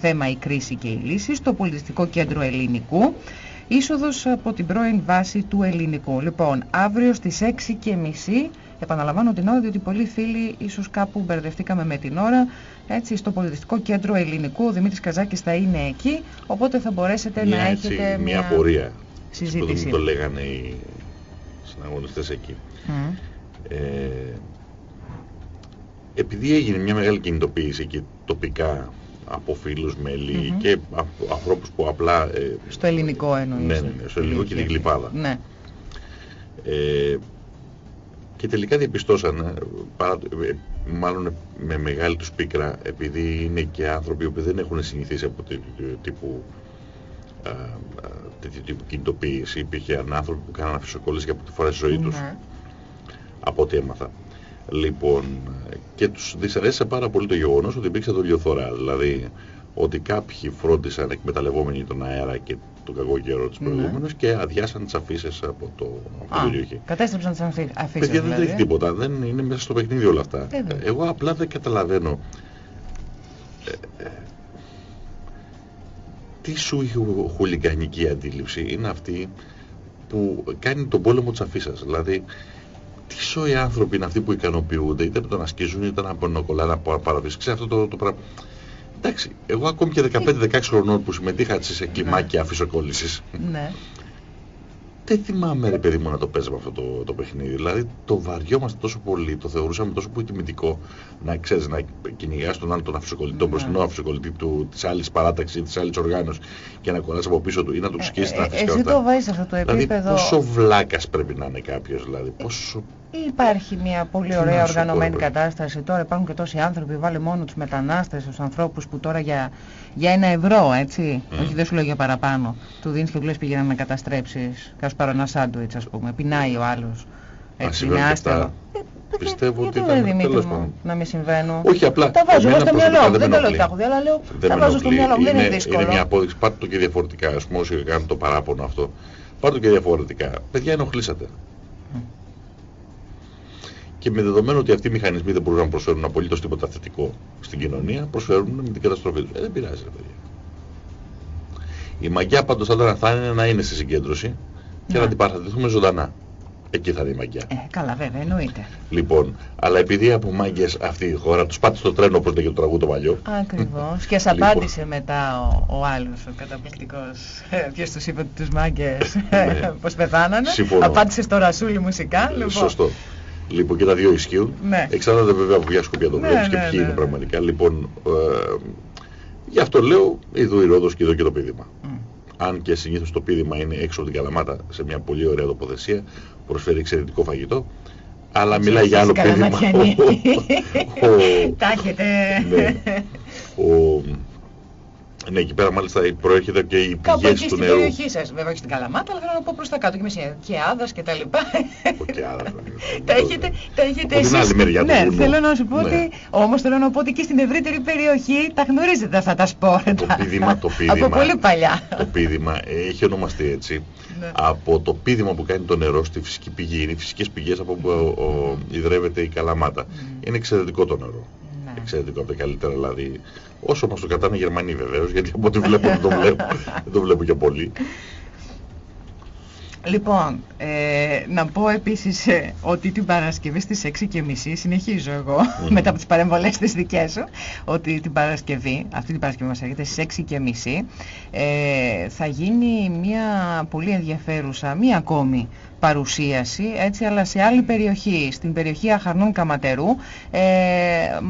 θέμα η κρίση και η λύση στο πολιτιστικό κέντρο ελληνικού. Είσοδος από την πρώην βάση του ελληνικού. Λοιπόν, αύριο στις 6.30 Επαναλαμβάνω την ώρα διότι πολλοί φίλοι ίσως κάπου μπερδευτήκαμε με την ώρα. Έτσι, στο πολιτιστικό κέντρο ελληνικού ο Δημήτρης Καζάκης θα είναι εκεί, οπότε θα μπορέσετε μια, να έτσι, έχετε μια, μια πορεία. συζήτηση. Το, το λέγανε οι συναγωνιστές εκεί. Μμ. Ε, επειδή έγινε μια μεγάλη κινητοποίηση και τοπικά από φίλους, μέλη Μμμ. και από ανθρώπους που απλά... ε, Στο ελληνικό εννοείς. Ναι, ναι, ναι, στο ελληνικό και την Γλυπάδα. Ναι. Ε, και τελικά διαπιστώσαν, παρά, το- ε, μάλλον με μεγάλη τους πίκρα, επειδή είναι και άνθρωποι που δεν έχουν συνηθίσει από τέτοιου τύπου, α, α, τέτοιου τύπου κινητοποίηση. Υπήρχε ένα άνθρωπο που κάνανε αφισοκόλληση για πρώτη φορά στη ζωής τους, Ναι. από ό,τι έμαθα. Λοιπόν, και τους δυσαρέστησε πάρα πολύ το γεγονός ότι υπήρξε δολιοθωρά. Δηλαδή, ότι κάποιοι φρόντισαν εκμεταλλευόμενοι τον αέρα και τον κακό καιρό τους Ναι. προηγούμενους και αδειάσαν τις αφήσεις από, το, από Α, την περιοχή. κατέστρεψαν τις αφήσεις Παιδιά δεν δηλαδή. τρέχει τίποτα, δεν είναι μέσα στο παιχνίδι όλα αυτά. Ε, δεν. Εγώ απλά δεν καταλαβαίνω ε, ε, τι σου η χου- χουλιγκανική αντίληψη είναι αυτή που κάνει τον πόλεμο της αφήσας. Δηλαδή, τι σοϊ άνθρωποι είναι αυτοί που ικανοποιούνται, είτε να τον ασκίζουν, είτε να πονοκολλάνε από παραδείγμα. Ξέρετε αυτό το, το πράγμα. Εντάξει, εγώ ακόμη και 15-16 χρονών που συμμετείχα σε κλιμάκια αφισοκόλλησης, Ναι. δεν θυμάμαι ρε παιδί μου να το παίζαμε αυτό το, το παιχνίδι. Δηλαδή το βαριόμαστε τόσο πολύ, το θεωρούσαμε τόσο πολύ τιμητικό να ξέρεις να κυνηγάς τον άλλο τον αφισοκολλητή, τον Ναι. μπροστινό αφισοκολλητή του, της άλλης παράταξης, της άλλης οργάνωσης και να κολλάς από πίσω του ή να του σκίσεις την Ε, ε, αφίση και εσύ αυτά. το βάζεις σε αυτό το Δηλαδή επίπεδο. πόσο βλάκας πρέπει να είναι κάποιος, δηλαδή πόσο... Υπάρχει μια πολύ Τι ωραία να σου πω, οργανωμένη ρε. κατάσταση. Τώρα υπάρχουν και τόσοι άνθρωποι, βάλε μόνο τους μετανάστες, τους ανθρώπους που τώρα για, για ένα ευρώ, έτσι, Μμ. όχι δεν σου λέω για παραπάνω, του δίνεις και του λες πήγαινε να καταστρέψεις, κάπως πάρω ένα σάντουιτς ας πούμε, πεινάει ο άλλος. Έτσι, συμβαίνουν είναι και άστερο. αυτά. Ε, Πιστεύω γιατί ότι ρε ήταν- Δημήτρη τέλος μου, πάντων. να μην συμβαίνουν. Όχι απλά. Τα βάζω εγώ εμένα στο μυαλό προσωπικά μου, δεν με το λέω ότι ενοχλεί. τα έχω δει, αλλά λέω, Δεν τα με βάζω στο ενοχλεί. μυαλό μου, δεν είναι είναι, δύσκολο. είναι μια απόδειξη, πάρτε το και διαφορετικά. Ας πούμε όσοι κάνουν το παράπονο αυτό, πάρτε το και διαφορετικά. Παιδιά ενοχλήσατε. Και με δεδομένο ότι αυτοί οι μηχανισμοί δεν μπορούν να προσφέρουν απολύτως τίποτα θετικό στην κοινωνία, προσφέρουν με την καταστροφή τους. Ε, δεν πειράζει, ρε παιδιά. Η μαγιά πάντως θα ήταν θα είναι να είναι στη συγκέντρωση και Ναι. να αντιπαραθετηθούμε ζωντανά. Εκεί θα είναι η μαγιά. Ε, καλά βέβαια, εννοείται. Λοιπόν, αλλά επειδή από μάγκες αυτή η χώρα τους πάτε στο τρένο όπως λέγεται το τραγούδι το παλιό. Ακριβώς. Και σ' Λοιπόν. απάντησε μετά ο, ο άλλος, ο καταπληκτικός. Ε, Ποιος τους είπε τους μάγκες Ναι. πώς πεθάνανε. Συμφωνώ. Απάντησε στο Ρασούλη μουσικά. Λοιπόν. Σωστό. Λοιπόν, και τα δύο ισχύουν. Ναι. Εξαρτάται βέβαια από ποια σκοπιά το Ναι, βλέπεις και ναι, ποιοι ναι, είναι ναι. πραγματικά. Λοιπόν, ε, γι' αυτό λέω ειδού η Ρόδος και εδώ και το πείδημα. Μμ. Αν και συνήθως το πείδημα είναι έξω από την Καλαμάτα σε μια πολύ ωραία τοποθεσία, προσφέρει εξαιρετικό φαγητό, αλλά Έτσι, μιλάει για άλλο εσείς πείδημα. καλαματιανοί. Ο- ο- Τα έχετε. Ναι. ο- Ναι, εκεί πέρα μάλιστα προέρχεται και οι Κάπου πηγές εκεί του στην νερού. περιοχή σας, βέβαια όχι στην Καλαμάτα, αλλά θέλω να πω προς τα κάτω και με και Άδας και τα λοιπά. Όχι, άρα, Τα έχετε, τα έχετε Από την εσείς. άλλη μεριά του ναι, βουνού. θέλω να σου πω Ναι. ότι, όμως θέλω να πω ότι και στην ευρύτερη περιοχή τα γνωρίζετε αυτά τα σπόρτα. Το πείδημα, το πείδημα, Από πολύ παλιά. Το πείδημα έχει ονομαστεί έτσι Ναι. από το πείδημα που κάνει το νερό στη φυσική πηγή. Είναι οι φυσικές πηγές από που ο, ο, ιδρεύεται η Καλαμάτα. Είναι εξαιρετικό το νερό. Ναι. Εξαιρετικό από τα καλύτερα δηλαδή. Όσο μας το κρατάνε οι Γερμανοί βεβαίως, γιατί από ό,τι βλέπω δεν το βλέπω, δεν το βλέπω και πολύ. Λοιπόν, ε, να πω επίσης ε, ότι την Παρασκευή στις 6.30 συνεχίζω εγώ Μμμ. μετά από τις παρεμβολές της δικές σου ότι την Παρασκευή, αυτή την Παρασκευή μας έρχεται στις 6.30 ε, θα γίνει μια πολύ ενδιαφέρουσα, μια ακόμη παρουσίαση έτσι αλλά σε άλλη περιοχή, στην περιοχή Αχαρνών Καματερού ε,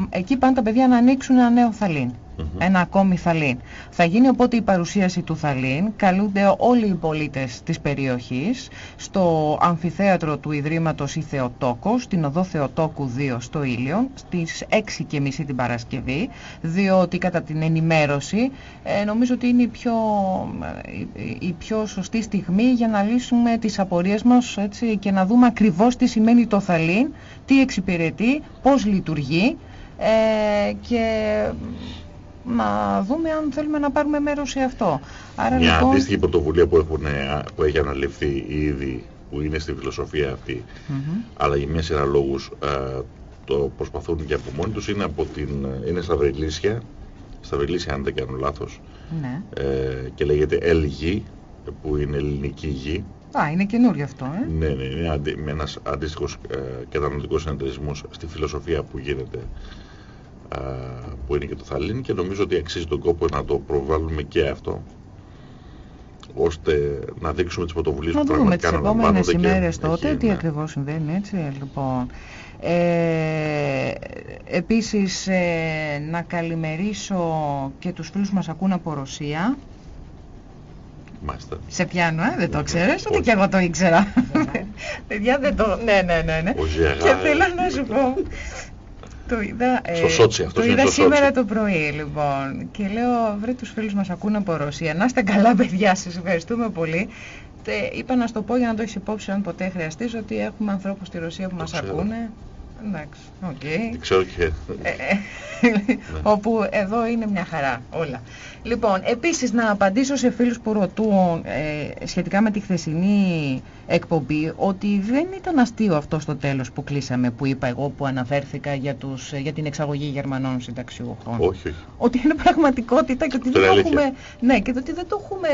εκεί πάνε τα παιδιά να ανοίξουν ένα νέο θαλήν Μμμ. ένα ακόμη θαλήν. Θα γίνει οπότε η παρουσίαση του θαλήν. Καλούνται όλοι οι πολίτες της περιοχής στο αμφιθέατρο του Ιδρύματος η Θεοτόκος, στην οδό Θεοτόκου 2 στο Ήλιο, στις 6.30 την Παρασκευή, διότι κατά την ενημέρωση ε, νομίζω ότι είναι η πιο, ε, η- η πιο σωστή στιγμή για να λύσουμε τις απορίες μας έτσι, και να δούμε ακριβώς τι σημαίνει το θαλήν, τι εξυπηρετεί, πώς λειτουργεί ε, και να δούμε αν θέλουμε να πάρουμε μέρος σε αυτό. Άρα Μια λοιπόν... αντίστοιχη πρωτοβουλία που, έχουν, ε, που έχει αναλυφθεί ήδη, που είναι στη φιλοσοφία αυτή, Μμμ. αλλά για μια σειρά λόγους ε, το προσπαθούν και από μόνοι τους είναι, από την, είναι στα Βρελίσια στα Βελίσια αν δεν κάνω λάθος Ναι. ε, και λέγεται LG που είναι ελληνική γη Α, είναι καινούριο αυτό, ε. ναι, ναι, είναι αντι, με ένας αντίστοιχος ε, καταναλωτικός συνεταιρισμός στη φιλοσοφία που γίνεται ε, που είναι και το Θαλήν και νομίζω ότι αξίζει τον κόπο να το προβάλλουμε και αυτό ώστε να δείξουμε τις πρωτοβουλίες Να που δούμε τις πραγματικά επόμενες αναλαμβάνονται και ημέρες τότε εκεί, τι ναι. ακριβώς συμβαίνει, έτσι, λοιπόν. Ε, επίσης, ε, να καλημερίσω και τους φίλους μας ακούν από Ρωσία. Μάλιστα. Σε πιάνω, ε, δεν το ξέρεις, ούτε Όχι. και εγώ το ήξερα. Παιδιά, δεν το... Ναι, ναι, ναι, ναι. Ο Γεράρ. Και θέλω να σου πω... Το είδα, ε, Στο Σότσι, αυτός το είναι είδα στο σήμερα Σότσι. το πρωί, λοιπόν. Και λέω, βρε τους φίλους μας ακούν από Ρωσία. Να είστε καλά, παιδιά, σας ευχαριστούμε πολύ. Τε, είπα να σου το πω για να το έχεις υπόψη αν ποτέ χρειαστείς ότι έχουμε ανθρώπους στη Ρωσία που Το μας ξέρω. ακούνε. Εντάξει, οκ. Ξέρω και... Ε, ε, όπου εδώ είναι μια χαρά όλα. Λοιπόν, επίσης να απαντήσω σε φίλους που ρωτούν ε, σχετικά με τη χθεσινή εκπομπή ότι δεν ήταν αστείο αυτό στο τέλος που κλείσαμε που είπα εγώ που αναφέρθηκα για, τους, για την εξαγωγή Γερμανών συνταξιούχων. όχι, όχι. Ότι είναι πραγματικότητα και ότι Αυτό δεν είναι το αλήθεια. έχουμε, ναι, και ότι δεν το έχουμε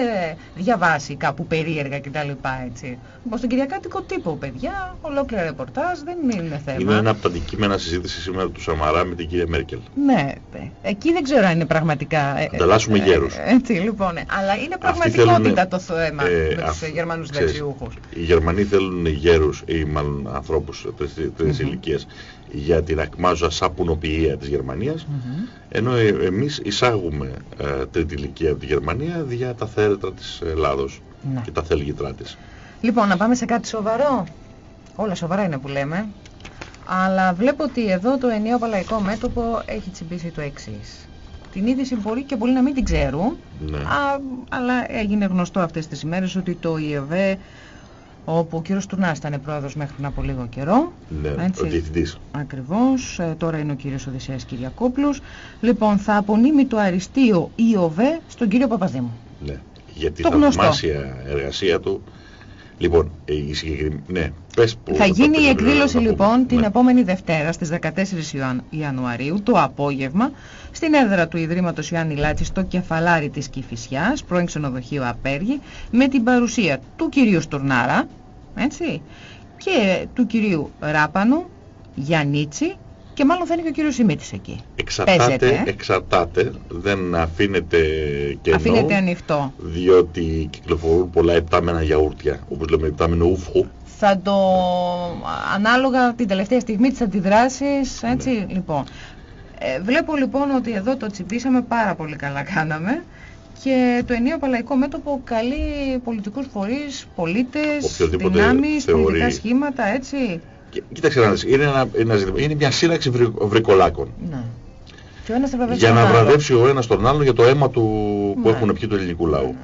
διαβάσει κάπου περίεργα κτλ. Έτσι. Λοιπόν, στον Κυριακάτικο τύπο, παιδιά, ολόκληρα ρεπορτάζ, δεν είναι θέμα. Είναι ένα από τα αντικείμενα συζήτηση σήμερα του Σαμαρά με την κυρία Μέρκελ. Ναι, ε, εκεί δεν ξέρω αν είναι πραγματικά. ε, Ανταλλάσσουμε ε, γέρους. ε, Έτσι, λοιπόν. ναι. Αλλά είναι Αυτοί πραγματικότητα θέλουνε, το θέμα ε, με αυ- τους Γερμανούς ξέρεις, δεξιούχους. Οι Γερμανοί θέλουν γέρους ή μάλλον ανθρώπους τρεις, τρεις Μμμ. ηλικίες για την ακμάζουσα σαπουνοποιία της Γερμανίας Μμμ. ενώ ε, εμείς εισάγουμε ε, τρίτη ηλικία από τη Γερμανία για τα θέρετρα της Ελλάδος Ναι. και τα θέλγητρά της. Λοιπόν, να πάμε σε κάτι σοβαρό. Όλα σοβαρά είναι που λέμε. Αλλά βλέπω ότι εδώ το ενιαίο παλαϊκό μέτωπο έχει τσιμπήσει το εξής. Την είδηση μπορεί και πολλοί να μην την ξέρουν, Ναι. α, αλλά έγινε γνωστό αυτές τις ημέρες ότι το ΙΕΒΕ, όπου ο κύριος Τουρνάς ήταν πρόεδρος μέχρι πριν από λίγο καιρό, Ναι, έτσι. ο διευθυντής. Ακριβώς, ε, τώρα είναι ο κύριος Οδυσσέας Κυριακόπουλος. Λοιπόν, θα απονείμει το αριστείο ΙΟΒΕ στον κύριο Παπαδήμου. Ναι. Για τη Το γνωστό. θαυμάσια εργασία του. Λοιπόν, ε, η συγκεκριμένη... Ναι, πες που... Θα γίνει η να εκδήλωση πούμε. λοιπόν την Ναι. επόμενη Δευτέρα στις 14 Ιαν- Ιανουαρίου το απόγευμα στην έδρα του Ιδρύματος Ιωάννη Λάτση στο κεφαλάρι της Κηφισιάς, πρώην ξενοδοχείο Απέργη, με την παρουσία του κυρίου Στουρνάρα, έτσι, και του κυρίου Ράπανου, Γιαννίτσι και μάλλον θα είναι και ο κύριος Σιμίτης εκεί. Εξαρτάται, Παίζεται, ε. εξαρτάται, δεν αφήνεται κενό, Αφήνεται ανοιχτό. διότι κυκλοφορούν πολλά επτάμενα γιαούρτια, όπως λέμε επτάμενο ούφχο. Θα το ανάλογα την τελευταία στιγμή της αντιδράσεις, έτσι, λοιπόν. Ε, βλέπω λοιπόν ότι εδώ το τσιμπήσαμε πάρα πολύ καλά κάναμε και το ενίο παλαϊκό μέτωπο καλεί πολιτικούς φορείς, πολίτες, Οποιοδήποτε δυνάμεις, θεωρεί- πολιτικά σχήματα, έτσι. Και, κοίταξε να δεις, είναι, ένα, ένα ζήτημα, είναι μια σύραξη βρυ, βρικολάκων. Ναι. Και ο ένας θα βραβεύσει Για τον να άλλο. βραβεύσει ο ένας τον άλλον για το αίμα του που Ναι. έχουν πιει του ελληνικού λαού.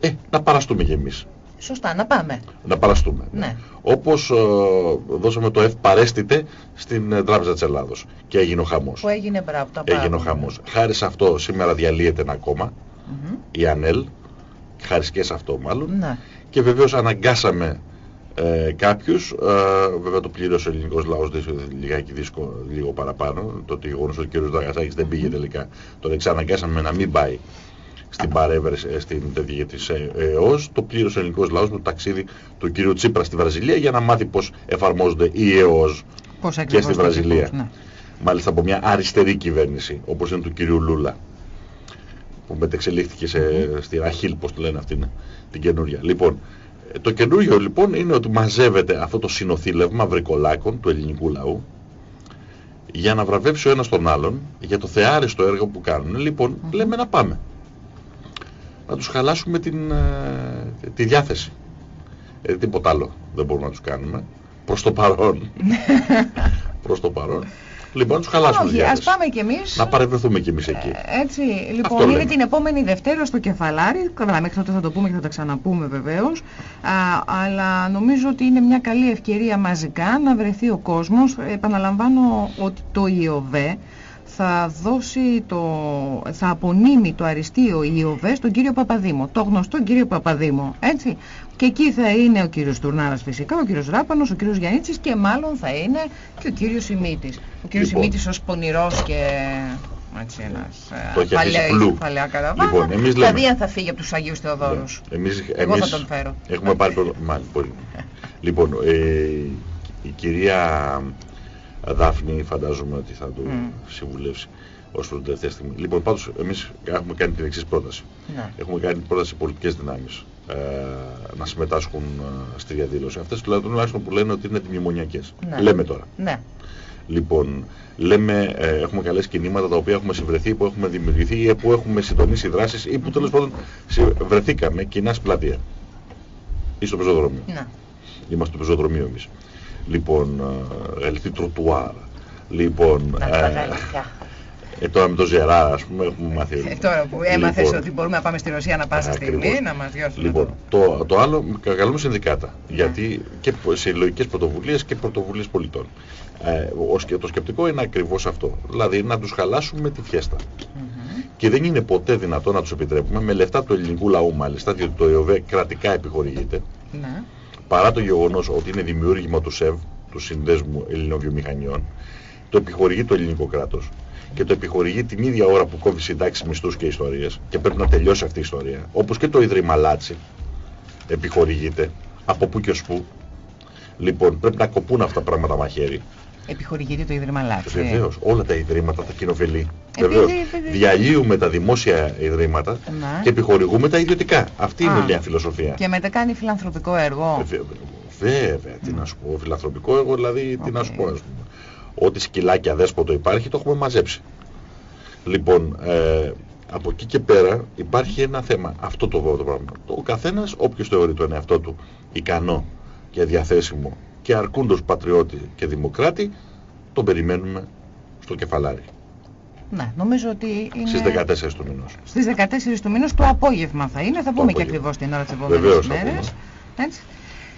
Ε, να παραστούμε κι εμείς. Σωστά, να πάμε. Να παραστούμε. Ναι. Όπως ε, δώσαμε το F παρέστητε στην ε, Τράπεζα της Ελλάδος και έγινε ο χαμός. Που έγινε μπράβο. τα Έγινε ο πάρα πολύ. χαμός. Χάρη σε αυτό σήμερα διαλύεται ένα κόμμα, Μμμ. η ΑΝΕΛ, χάρη και σε αυτό μάλλον, Ναι. και βεβαίως αναγκάσαμε ε, κάποιους, ε, βέβαια το πλήρωσε ο ελληνικός λαός δυσ- λιγάκι δύσκολο, λίγο παραπάνω, το ότι γεγονός ότι ο κ. Δαγασάκης δεν πήγε τελικά, τον εξαναγκάσαμε να μην πάει στην παρέβρεση, ε, στην τέτοια της ε, ΕΟΣ, το πλήρωσε ο ελληνικός λαός με το ταξίδι του κ. Τσίπρα στη Βραζιλία για να μάθει πώς εφαρμόζονται οι ΕΟΣ Πώς και ακριβώς στη το Βραζιλία. τυπούς, ναι. Μάλιστα από μια αριστερή κυβέρνηση, όπως είναι του κυρίου Λούλα, που μετεξελίχθηκε σε, στην Αχίλ, πώς το λένε αυτήν, την καινούρια. Λοιπόν, ε, το καινούριο λοιπόν είναι ότι μαζεύεται αυτό το συνοθήλευμα βρικολάκων του ελληνικού λαού για να βραβεύσει ο ένας τον άλλον για το θεάριστο έργο που κάνουν. Λοιπόν, Μμμ. λέμε να πάμε. Να τους χαλάσουμε την, ε, τη διάθεση. Ε, τίποτα άλλο δεν μπορούμε να τους κάνουμε. Προς το παρόν. Προς το παρόν. Λοιπόν, να τους χαλάσουμε τη Όχι, ας διάθεση. πάμε κι εμείς. Να παρευρεθούμε κι εμείς εκεί. Ε, Έτσι, Αυτό λοιπόν, είναι λέμε. την επόμενη Δευτέρα στο κεφαλάρι. Καλά, μέχρι τότε θα το πούμε και θα τα ξαναπούμε βεβαίως. Αλλά νομίζω ότι είναι μια καλή ευκαιρία μαζικά να βρεθεί ο κόσμος. Επαναλαμβάνω ότι το ΙΟΒΕ θα δώσει το, θα απονείμει το αριστείο ΙΟΒΕ στον κύριο Παπαδήμο, το γνωστό κύριο Παπαδήμο, έτσι. Και εκεί θα είναι ο κύριος Τουρνάρας φυσικά, ο κύριος Ράπανος, ο κύριος Γιαννίτσης και μάλλον θα είναι και ο κύριος Σιμίτης. Ο κύριος Λοιπόν. Σιμίτης ως πονηρός και Έτσι, ένας, ε, Το έχει παλαιά, αφήσει πλού. παλαιά καραβάνα. Λοιπόν, εμείς Θα λέμε- δει αν θα φύγει από τους Αγίους Θεοδόρους. Εμείς, Εγώ εμείς θα τον φέρω. Έχουμε πάρει προ... Μάλιστα, πολύ. λοιπόν, ε, η κυρία Δάφνη φαντάζομαι ότι θα το Μμ. συμβουλεύσει ως προς την τελευταία στιγμή. Λοιπόν, πάντως εμείς έχουμε κάνει την εξής πρόταση. Ναι. Έχουμε κάνει την πρόταση σε πολιτικές δυνάμεις ε, να συμμετάσχουν ε, στη διαδήλωση. Αυτές τουλάχιστον που λένε ότι είναι αντιμνημονιακές. Ναι. Λέμε τώρα. Ναι. Λοιπόν, λέμε, ε, έχουμε καλές κινήματα τα οποία έχουμε συμβρεθεί, που έχουμε δημιουργηθεί ή που έχουμε συντονίσει δράσεις ή που τέλος πάντων συ- βρεθήκαμε κοινά στην πλατεία ή στο πεζοδρόμιο. Ναι. Είμαστε στο πεζοδρομίο εμείς. Λοιπόν, ε, ελθή τροτουάρ. Λοιπόν, Να τα ε, γαλλικά. Ε, τώρα με το Ζερά, ας πούμε, έχουμε μάθει. Ε, τώρα που έμαθες Λοιπόν, ότι μπορούμε να πάμε στη Ρωσία να πάσα Ακριβώς. στιγμή, να μας διώσουν Λοιπόν, το... το, το άλλο, καλούμε συνδικάτα. Ναι. Γιατί και πο- σε συλλογικές πρωτοβουλίες και πρωτοβουλίες πολιτών. Ε, ο, σκε- το σκεπτικό είναι ακριβώς αυτό. Δηλαδή να τους χαλάσουμε τη φιέστα. Μμμ. Και δεν είναι ποτέ δυνατό να τους επιτρέπουμε με λεφτά του ελληνικού λαού μάλιστα, διότι το ΕΟΒΕ κρατικά επιχορηγείται, Ναι. παρά το γεγονός ότι είναι δημιούργημα του ΣΕΒ, του Συνδέσμου Ελληνικών Βιομηχανιών, το επιχορηγεί το ελληνικό κράτος και το επιχορηγεί την ίδια ώρα που κόβει συντάξεις μισθούς και ιστορίες και πρέπει να τελειώσει αυτή η ιστορία. Όπως και το Ίδρυμα Λάτσι επιχορηγείται από πού και ως πού. Λοιπόν, πρέπει να κοπούν αυτά τα πράγματα μαχαίρι. Επιχορηγείται το Ίδρυμα Λάξη. Βεβαίως, όλα τα ιδρύματα, τα κοινοφελή. Επειδή- Βεβαίως, επειδή- διαλύουμε τα δημόσια ιδρύματα Ναι. και επιχορηγούμε τα ιδιωτικά. Αυτή είναι Α. η νέα φιλοσοφία. Και μετά κάνει φιλανθρωπικό έργο. Βε- Βέβαια, τι να σου πω, φιλανθρωπικό εγώ δηλαδή, τι να σου Οκ. πω, ας πούμε. Ό,τι σκυλάκια αδέσποτο υπάρχει το έχουμε μαζέψει. Λοιπόν, ε, από εκεί και πέρα υπάρχει ένα θέμα, αυτό το, το πράγμα. Ο καθένας, όποιος θεωρεί τον εαυτό του ικανό και διαθέσιμο και αρκούντως πατριώτη και δημοκράτη, τον περιμένουμε στο κεφαλάρι. Ναι, νομίζω ότι είναι... Στις 14 του μηνός. Στις 14 του μήνος το απόγευμα θα είναι, θα πούμε και απόγευμα. ακριβώς την ώρα της επόμενης Βεβαίως θα μέρες. Έτσι.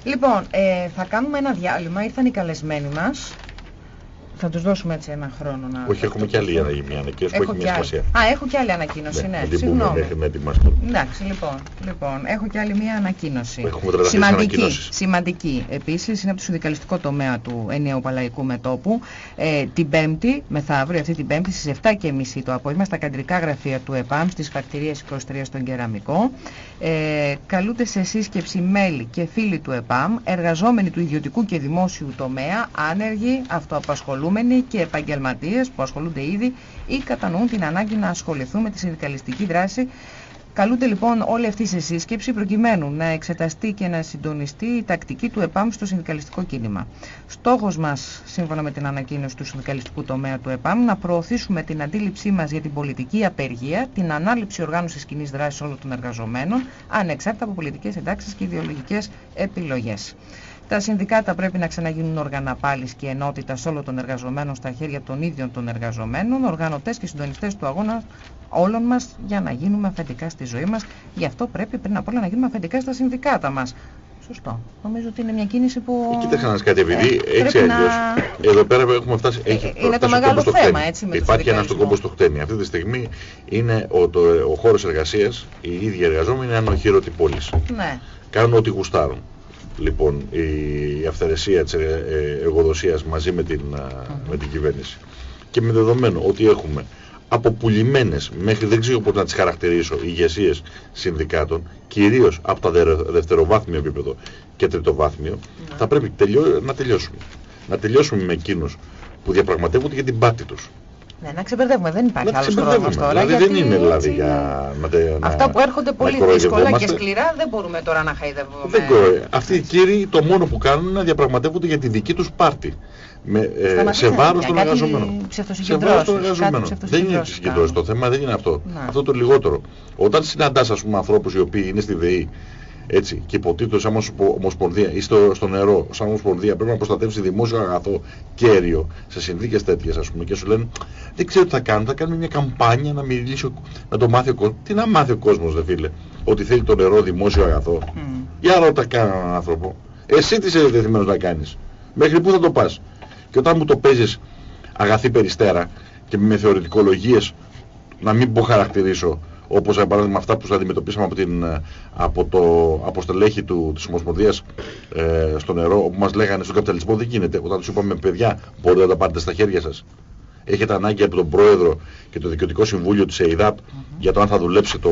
Λοιπόν, ε, θα κάνουμε ένα διάλειμμα, ήρθαν οι καλεσμένοι μας. Θα τους δώσουμε έτσι ένα χρόνο να... Όχι, έχουμε και άλλη ένα- μια ανακοίνωση που Έχω έχει και μια άλλη. σημασία. Α, έχω και άλλη ανακοίνωση, ναι, να την πούμε συγγνώμη. μέχρι να ετοιμαστούμε. Εντάξει, λοιπόν, λοιπόν, έχω και άλλη μία ανακοίνωση. Έχουμε 34 σημαντική, ανακοινώσεις. σημαντική. Επίσης, είναι από το συνδικαλιστικό τομέα του ενιαίου παλαϊκού μετόπου. Ε, την Πέμπτη, μεθαύριο, αυτή την Πέμπτη, στις 7.30 το απόγευμα, στα κεντρικά γραφεία του ΕΠΑΜ, στις φακτηρίες 23 στον Κεραμικό. Ε, καλούνται σε σύσκεψη μέλη και φίλοι του ΕΠΑΜ, εργαζόμενοι του ιδιωτικού και δημόσιου τομέα, άνεργοι, αυτοαπασχολούμενοι και επαγγελματίες που ασχολούνται ήδη ή κατανοούν την ανάγκη να ασχοληθούν με τη συνδικαλιστική δράση Καλούνται λοιπόν όλοι αυτοί σε σύσκεψη προκειμένου να εξεταστεί και να συντονιστεί η τακτική του ΕΠΑΜ στο συνδικαλιστικό κίνημα. Στόχος μας, σύμφωνα με την ανακοίνωση του συνδικαλιστικού τομέα του ΕΠΑΜ, να προωθήσουμε την αντίληψή μας για την πολιτική απεργία, την ανάληψη οργάνωσης κοινής δράσης όλων των εργαζομένων, ανεξάρτητα από πολιτικές εντάξεις και ιδεολογικές επιλογές. Τα συνδικάτα πρέπει να ξαναγίνουν όργανα πάλης και ενότητας όλων των εργαζομένων στα χέρια των ίδιων των εργαζομένων, οργανωτές και συντονιστές του αγώνα όλων μας για να γίνουμε αφεντικά στη ζωή μας. Γι' αυτό πρέπει πριν απ' όλα να γίνουμε αφεντικά στα συνδικάτα μας. Σωστό. Νομίζω ότι είναι μια κίνηση που... Ε, Κοίταξε να δεις κάτι, επειδή Ε, έτσι πρέπει αλλιώς, εδώ πέρα έχουμε φτάσει, Ε, έχει ε, είναι το φτάσει ο μεγάλο κόμπος στο θέμα, χτένι. έτσι, με το Υπάρχει ένας το συνδικαλισμό. κόμπος στο χτένι. Αυτή τη στιγμή είναι ο, το, ο χώρος εργασίας, οι ίδιοι εργαζόμενοι είναι ανοχήρωτοι πόλης. Ναι. Κάνουν ό,τι γουστάρουν. Λοιπόν, η αυθαιρεσία της ε, ε, εργοδοσίας μαζί με την, α, με την κυβέρνηση. Και με δεδομένο ότι έχουμε αποπουλημένες μέχρι δεν ξέρω πώς να τις χαρακτηρίσω ηγεσίες συνδικάτων κυρίως από τα δευτερο- δευτεροβάθμιο επίπεδο και τριτοβάθμιο θα πρέπει τελειώ, να τελειώσουμε. Να τελειώσουμε με εκείνους που διαπραγματεύονται για την πάτη τους Ναι, να ξεμπερδεύουμε. Δεν υπάρχει να άλλος τις χρόνος ξεμπερδεύουμε. τώρα. δηλαδή δεν γιατί είναι δηλαδή έτσι για να, τε- να Αυτά που έρχονται να πολύ δύσκολα και κοροϊδευόμαστε. σκληρά δεν μπορούμε τώρα να χαϊδεύουμε. Δεν κοροϊ- Αυτοί οι κύριοι το μόνο που κάνουν είναι να διαπραγματεύονται για τη δική τους πάρτη. Με, ε, Σταματήστε, σε βάρος για των κάτι εργαζομένων. Σε ψευτοσυγκεντρώσεις, βάρος των κάτι εργαζομένων. Δεν είναι ψευτοσυγκεντρώσεις συγκεντρώσεις. κάνουν. Το θέμα δεν είναι αυτό. Ναι. Αυτό το λιγότερο. Όταν συναντάς ας πούμε ανθρώπους οι οποίοι είναι στη ΔΕΗ έτσι, και υποτίθεται σαν ομοσπο- ομοσπονδία ή στο, στο νερό, σαν ομοσπονδία πρέπει να προστατεύσει δημόσιο αγαθό κέριο σε συνθήκες τέτοιες ας πούμε και σου λένε δεν ξέρω τι θα κάνουν, θα κάνουν μια καμπάνια να μιλήσει, ο- να το μάθει ο κόσμος. Τι να μάθει ο κόσμος δε φίλε, ότι θέλει το νερό δημόσιο αγαθό. Μμ. Για ρώτα κανέναν άνθρωπο. Εσύ τι είσαι διατεθειμένος να κάνεις. Μέχρι πού θα το πας. Και όταν μου το παίζεις αγαθή περιστέρα και με θεωρητικολογίες να μην πω χαρακτηρίσω όπως για παράδειγμα αυτά που αντιμετωπίσαμε από, την, ε, από το από στελέχη του, της Ομοσπονδίας ε, στο νερό όπου μας λέγανε στον καπιταλισμό δεν γίνεται όταν τους είπαμε παιδιά μπορείτε να τα πάρετε στα χέρια σας Έχετε ανάγκη από τον πρόεδρο και το δικαιωτικό συμβούλιο της ΕΙΔΑΠ για το αν θα δουλέψει το,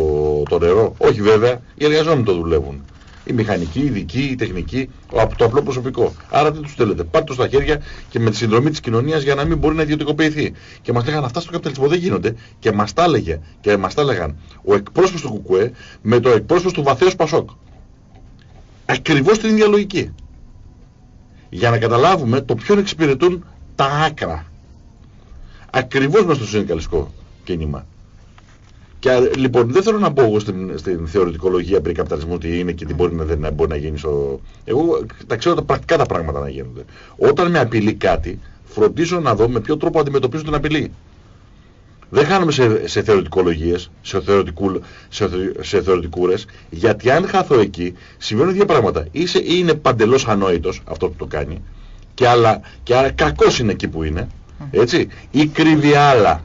το νερό. Όχι βέβαια, οι εργαζόμενοι το δουλεύουν. Οι μηχανικοί, οι ειδικοί, οι τεχνικοί, το απλό προσωπικό. Άρα δεν τους στέλνετε. Πάρτε το στα χέρια και με τη συνδρομή της κοινωνίας για να μην μπορεί να ιδιωτικοποιηθεί. Και μας λέγανε αυτά στο καπιταλισμό δεν γίνονται. Και μας τα έλεγε και μας τα έλεγαν ο εκπρόσωπος του Κουκουέ με το εκπρόσωπος του Βαθέως Πασόκ. Ακριβώς την ίδια λογική. Για να καταλάβουμε το ποιον εξυπηρετούν τα άκρα. Ακριβώς μες στο συνδικαλιστικό κίνημα. Και λοιπόν δεν θέλω να μπω εγώ στην, στην θεωρητικολογία περί καπιταλισμού τι είναι και τι μπορεί να, δεν μπορεί να γίνει στο... Εγώ τα ξέρω τα πρακτικά τα πράγματα να γίνονται. Όταν με απειλεί κάτι, φροντίζω να δω με ποιο τρόπο αντιμετωπίζω την απειλή. Δεν χάνομαι σε, σε θεωρητικολογίες, σε, θεωρητικου, σε, σε θεωρητικούρες, γιατί αν χάθω εκεί, συμβαίνουν δύο πράγματα. Είσαι, ή είναι παντελώς ανόητος, αυτό που το κάνει, και άλλα, και άλλα κακός είναι εκεί που είναι, έτσι, ή κρύβει άλλα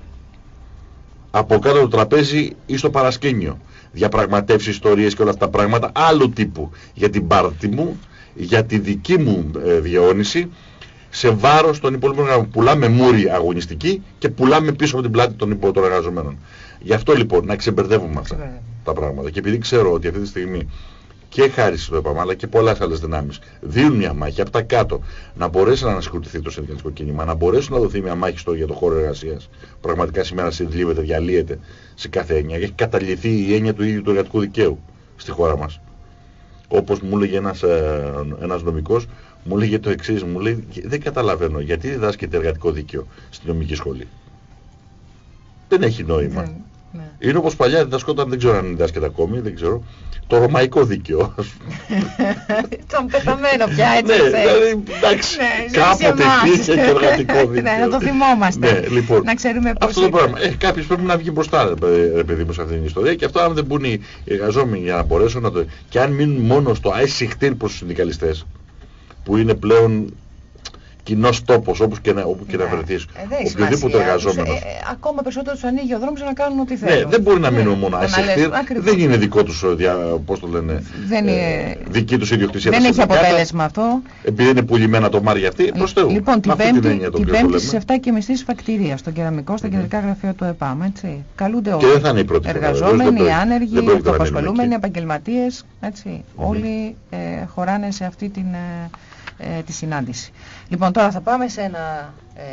από κάτω το τραπέζι ή στο παρασκήνιο. Διαπραγματεύσεις ιστορίες και όλα αυτά τα πράγματα άλλου τύπου για την πάρτη μου, για τη δική μου ε, διαιώνιση, σε βάρος των υπόλοιπων Πουλάμε μούρι αγωνιστική και πουλάμε πίσω από την πλάτη των υπόλοιπων εργαζομένων. Γι' αυτό λοιπόν να ξεμπερδεύουμε αυτά τα πράγματα. Και επειδή ξέρω ότι αυτή τη στιγμή και χάρη στο ΕΠΑΜ αλλά και πολλές άλλες δυνάμεις δίνουν μια μάχη από τα κάτω να μπορέσει να ανασκουτηθεί το συνδικαλιστικό κίνημα, να μπορέσει να δοθεί μια μάχη στο, για το χώρο εργασίας. Πραγματικά σήμερα συντλίβεται, διαλύεται σε κάθε έννοια. Έχει καταληθεί η έννοια του ίδιου του εργατικού δικαίου στη χώρα μας. Όπως μου έλεγε ένας, ε, ένας νομικός, μου έλεγε το εξής, μου λέει δεν καταλαβαίνω γιατί διδάσκεται εργατικό δίκαιο στην νομική σχολή; Δεν έχει νόημα. Ναι, ναι. Είναι όπως παλιά διδασκόταν, δεν ξέρω αν διδάσκεται ακόμη, δεν ξέρω, το ρωμαϊκό δίκαιο. Τον πεθαμένο πια έτσι ναι, δηλαδή, εντάξει, ναι, κάποτε υπήρχε και εργατικό δίκαιο. ναι, να το θυμόμαστε. Ναι, λοιπόν, να ξέρουμε πώς Αυτό το πράγμα. Ε, κάποιος πρέπει να βγει μπροστά, ρε παιδί μου, σε αυτήν την ιστορία και αυτό αν δεν μπουν οι εργαζόμενοι για να μπορέσουν να το... και αν μείνουν μόνο στο αισυχτήρ προς τους συνδικαλιστές, που είναι πλέον κοινός τόπος όπου και να, όπου και να ναι. βρεθείς. Ε, οποιοδήποτε εργαζόμενος. Ε, ε, ακόμα περισσότερο τους ανοίγει ο δρόμος να κάνουν ό,τι θέλουν. Ναι, δεν μπορεί να μείνουν μόνο ασυχτήρ. Δεν είναι δικό τους, πώς το λένε, δεν είναι... δική τους ιδιοκτησία. Δεν έχει αποτέλεσμα αυτό. Επειδή είναι πουλημένα το μάρι αυτή, προς Θεού. Λοιπόν, την Πέμπτη, την πέμπτη στις 7 και μισή φακτηρία, στον κεραμικό, στα κεντρικά γραφεία του ΕΠΑΜ. Έτσι. Καλούνται όλοι. Και δεν θα είναι οι πρώτοι Εργαζόμενοι, οι άνεργοι, οι αυτοαπασχολούμενοι, οι επαγγελματίες. Όλοι χωράνε σε αυτή την ε, τη συνάντηση. Λοιπόν, τώρα θα πάμε σε ένα ε,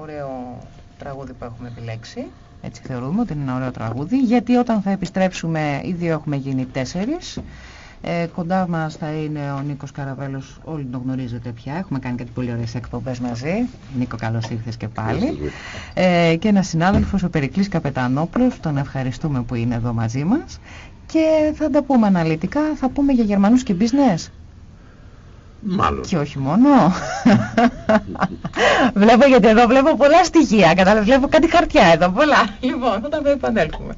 ωραίο τραγούδι που έχουμε επιλέξει. Έτσι θεωρούμε ότι είναι ένα ωραίο τραγούδι, γιατί όταν θα επιστρέψουμε, ήδη έχουμε γίνει τέσσερις. Ε, κοντά μας θα είναι ο Νίκος Καραβέλος, όλοι τον γνωρίζετε πια, έχουμε κάνει κάτι πολύ ωραίες εκπομπές μαζί. Νίκο καλώς ήρθες και πάλι. Ε, και ένας συνάδελφος, ο Περικλής Καπετανόπουλος, τον ευχαριστούμε που είναι εδώ μαζί μας. Και θα τα πούμε αναλυτικά, θα πούμε για Γερμανούς και business. Μάλλον. Και όχι μόνο. βλέπω γιατί εδώ βλέπω πολλά στοιχεία. Κατάλαβα, βλέπω κάτι χαρτιά εδώ. Πολλά. Λοιπόν, όταν θα επανέλθουμε.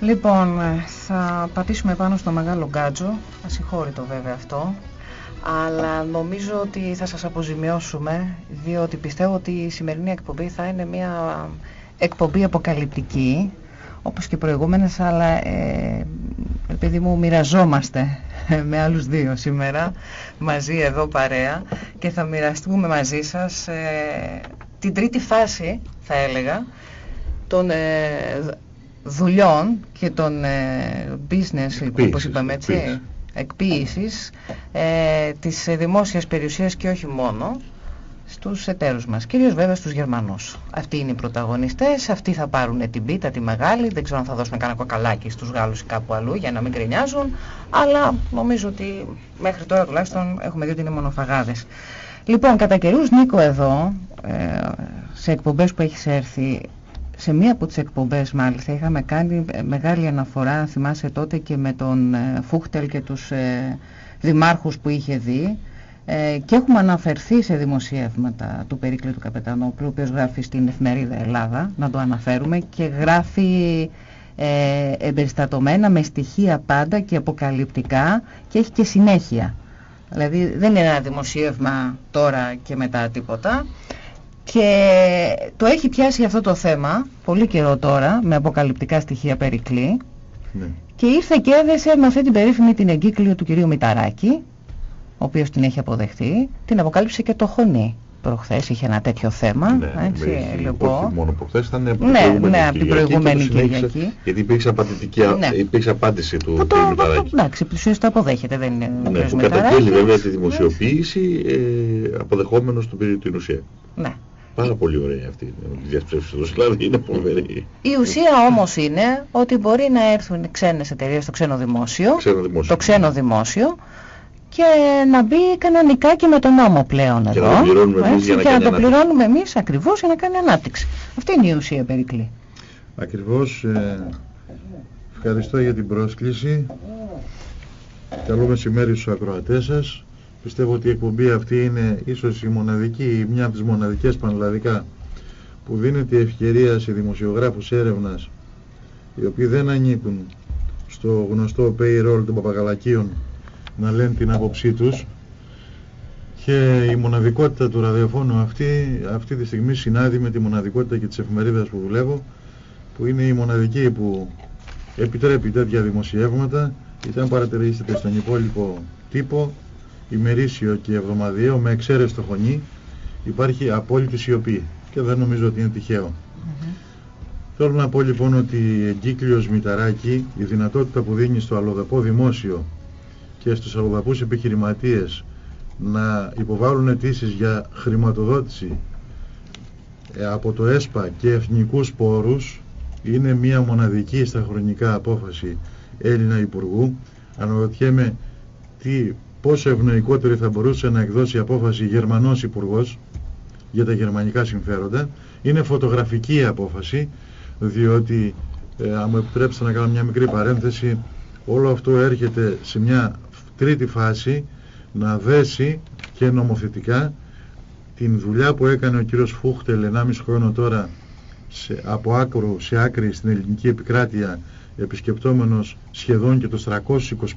Λοιπόν, θα πατήσουμε πάνω στο μεγάλο γκάτζο. Ασυγχώρητο βέβαια αυτό. Αλλά νομίζω ότι θα σας αποζημιώσουμε, διότι πιστεύω ότι η σημερινή εκπομπή θα είναι μια εκπομπή αποκαλυπτική, όπως και προηγούμενες, αλλά ε, επειδή μου μοιραζόμαστε με άλλους δύο σήμερα μαζί εδώ παρέα και θα μοιραστούμε μαζί σας ε, την τρίτη φάση θα έλεγα των ε, δουλειών και των ε, business λοιπόν, όπως είπαμε έτσι εκποίησης ε, της δημόσιας περιουσίας και όχι μόνο στους εταίρους μας, κυρίως βέβαια στους Γερμανούς. Αυτοί είναι οι πρωταγωνιστές, αυτοί θα πάρουν την πίτα, τη μεγάλη, δεν ξέρω αν θα δώσουμε κανένα κοκαλάκι στους Γάλλους ή κάπου αλλού για να μην κρινιάζουν, αλλά νομίζω ότι μέχρι τώρα τουλάχιστον έχουμε δει ότι είναι μονοφαγάδες. Λοιπόν, κατά καιρούς Νίκο εδώ, ε, σε εκπομπές που έχεις έρθει, σε μία από τις εκπομπές μάλιστα είχαμε κάνει μεγάλη αναφορά, θυμάσαι τότε και με τον ε, Φούχτελ και τους ε, δημάρχους που είχε δει, ε, και έχουμε αναφερθεί σε δημοσιεύματα του Περίκλη του Καπετανόπουλου, ο οποίος γράφει στην εφημερίδα Ελλάδα, να το αναφέρουμε, και γράφει ε, εμπεριστατωμένα με στοιχεία πάντα και αποκαλυπτικά και έχει και συνέχεια. Δηλαδή δεν είναι ένα δημοσίευμα τώρα και μετά τίποτα. Και το έχει πιάσει αυτό το θέμα πολύ καιρό τώρα με αποκαλυπτικά στοιχεία Περικλή ναι. και ήρθε και έδεσε με αυτή την περίφημη την εγκύκλιο του κυρίου Μηταράκη ο οποίος την έχει αποδεχτεί, την αποκάλυψε και το χωνί. προχθές είχε ένα τέτοιο θέμα. Ναι, έτσι, με- λοιπόν. Όχι μόνο προχθές, ήταν από την Ναι, προηγούμενη ναι, από την Κυριακή και προηγούμενη το συνέχισε, Κυριακή. Γιατί υπήρξε, απαντητική, Ναι. υπήρξε απάντηση του Που κ. το, Μηταράκη. εντάξει, πλησίως το αποδέχεται, δεν είναι ο Ναι, κ. που Μηταράκης. καταγγέλει βέβαια τη δημοσιοποίηση ε, αποδεχόμενος την, περί- την ουσία. Ναι. Πάρα πολύ ωραία αυτή η διασπρέψη του, δηλαδή είναι φοβερή. Η ουσία όμως είναι ότι μπορεί να έρθουν ξένες εταιρείες στο ξένο δημόσιο, Ξένο δημόσιο. το ξένο δημόσιο και να μπει κανονικά και με τον νόμο πλέον Και εδώ. να το πληρώνουμε εμείς έτσι, για να και να κάνει το ανάπτυξη. πληρώνουμε εμείς ακριβώς για να κάνει ανάπτυξη. Αυτή είναι η ουσία Περικλή. Ακριβώς. Ε, ευχαριστώ για την πρόσκληση. Καλό μεσημέρι στους ακροατές σας. Πιστεύω ότι η εκπομπή αυτή είναι ίσως η μοναδική, ή μια από τις μοναδικές πανελλαδικά που δίνεται η ευκαιρία σε δημοσιογράφους έρευνας οι οποίοι δεν ανήκουν στο γνωστό payroll των παπαγαλακίων να λένε την άποψή τους. Και η μοναδικότητα του ραδιοφώνου αυτή, αυτή τη στιγμή συνάδει με τη μοναδικότητα και της εφημερίδας που δουλεύω που είναι η μοναδική που επιτρέπει τέτοια δημοσιεύματα. Είτε αν παρατηρήσετε στον υπόλοιπο τύπο ημερήσιο και εβδομαδιαίο με εξαίρεση το χωνί υπάρχει απόλυτη σιωπή. Και δεν νομίζω ότι είναι τυχαίο. Θέλω να πω λοιπόν ότι η εγκύκλειος Μηταράκη, η δυνατότητα που δίνει στο αλλοδαπό δημόσιο και στους αλλοδαπούς επιχειρηματίες να υποβάλουν αιτήσεις για χρηματοδότηση ε, από το ΕΣΠΑ και εθνικούς πόρους είναι μια μοναδική στα χρονικά απόφαση Έλληνα Υπουργού. Αναρωτιέμαι τι, πόσο ευνοϊκότερη θα μπορούσε να εκδώσει απόφαση Γερμανός Υπουργός για τα γερμανικά συμφέροντα. Είναι φωτογραφική η απόφαση διότι ε, αν μου επιτρέψετε να κάνω μια μικρή παρένθεση όλο αυτό έρχεται σε μια τρίτη φάση να δέσει και νομοθετικά την δουλειά που έκανε ο κύριος Φούχτελ 1,5 χρόνο τώρα σε, από άκρο σε άκρη στην ελληνική επικράτεια επισκεπτόμενος σχεδόν και τους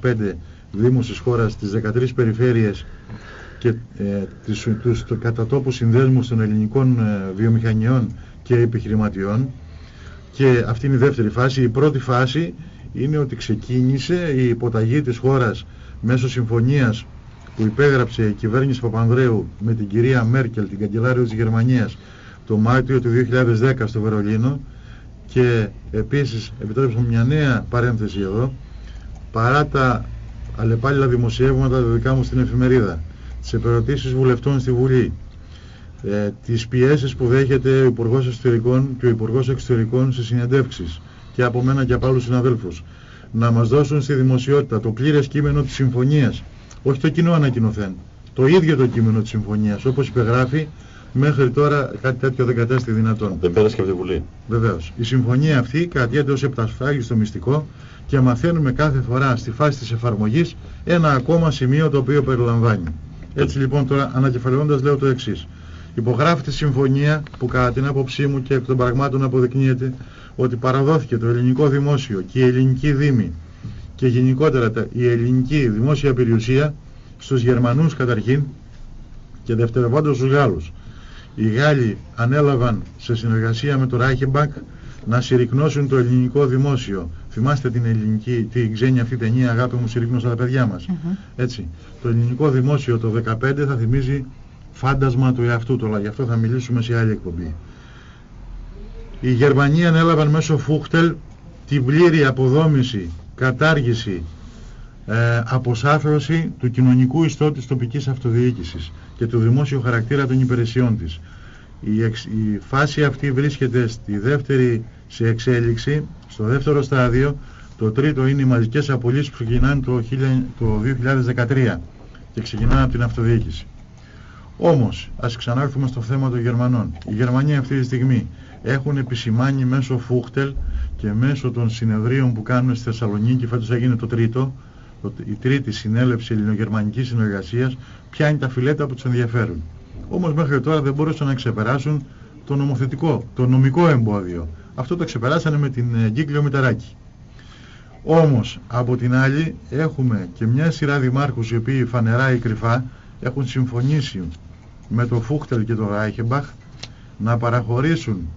325 δήμους της χώρας τις 13 περιφέρειες και ε, τις, τους το, κατά τόπους συνδέσμους των ελληνικών ε, βιομηχανιών και επιχειρηματιών και αυτή είναι η δεύτερη φάση. Η πρώτη φάση είναι ότι ξεκίνησε η υποταγή της χώρας μέσω συμφωνίας που υπέγραψε η κυβέρνηση Παπανδρέου με την κυρία Μέρκελ, την καγκελάριο της Γερμανίας, το Μάρτιο του 2010 στο Βερολίνο και επίσης επιτρέψτε μου μια νέα παρένθεση εδώ παρά τα αλλεπάλληλα δημοσιεύματα τα δικά μου στην εφημερίδα τις επερωτήσεις βουλευτών στη Βουλή ε, τις πιέσεις που δέχεται ο Υπουργός Εξωτερικών και ο Υπουργός Εξωτερικών σε συνεντεύξεις και από μένα και από άλλους συναδέλφους να μας δώσουν στη δημοσιότητα το πλήρες κείμενο της συμφωνίας όχι το κοινό ανακοινωθέν το ίδιο το κείμενο της συμφωνίας όπως υπεγράφει μέχρι τώρα κάτι τέτοιο δεν κατέστη δυνατόν Δεν πέρασε και από τη Βουλή. Βεβαίως. Η συμφωνία αυτή κρατιέται ως επτασφράγιστο μυστικό και μαθαίνουμε κάθε φορά στη φάση της εφαρμογής ένα ακόμα σημείο το οποίο περιλαμβάνει. Έτσι λοιπόν τώρα ανακεφαλαιώντας λέω το εξής. Υπογράφει τη συμφωνία που κατά την άποψή μου και εκ των πραγμάτων αποδεικνύεται ότι παραδόθηκε το ελληνικό δημόσιο και η ελληνική δήμη και γενικότερα τα- η ελληνική δημόσια περιουσία στους Γερμανούς καταρχήν και δευτερευόντως στους Γάλλους. Οι Γάλλοι ανέλαβαν σε συνεργασία με το Ράιχεμπακ να συρρυκνώσουν το ελληνικό δημόσιο. Θυμάστε την ελληνική, την ξένη αυτή ταινία «Αγάπη μου συρρυκνώσα τα παιδιά μας». Έτσι. Το ελληνικό δημόσιο το 15 θα θυμίζει φάντασμα του εαυτού του, αλλά γι' αυτό θα μιλήσουμε σε άλλη εκπομπή. Οι Γερμανοί ανέλαβαν μέσω Φούχτελ την πλήρη αποδόμηση, κατάργηση, ε, αποσάφρωση του κοινωνικού ιστό της τοπικής αυτοδιοίκησης και του δημόσιου χαρακτήρα των υπηρεσιών της. Η, εξ- η φάση αυτή βρίσκεται στη δεύτερη σε εξέλιξη, στο δεύτερο στάδιο. Το τρίτο είναι οι μαζικές απολύσεις που ξεκινάνε το, 1000 το 2013 και ξεκινάνε από την αυτοδιοίκηση. Όμως, ας ξανάρθουμε στο θέμα των Γερμανών. Οι Γερμανοί αυτή τη στιγμή έχουν επισημάνει μέσω Φούχτελ και μέσω των συνεδρίων που κάνουν στη Θεσσαλονίκη, φέτος έγινε το τρίτο, το- η τρίτη συνέλευση ελληνογερμανικής συνεργασίας, ποια είναι τα φιλέτα που τους ενδιαφέρουν. Όμως μέχρι τώρα δεν μπορούσαν να ξεπεράσουν το νομοθετικό, το νομικό εμπόδιο. Αυτό το ξεπεράσανε με την εγκύκλιο Μηταράκη. Όμως, από την άλλη, έχουμε και μια σειρά δημάρχους οι οποίοι φανερά ή κρυφά έχουν συμφωνήσει με το Φούχτελ και το Ράιχεμπαχ να παραχωρήσουν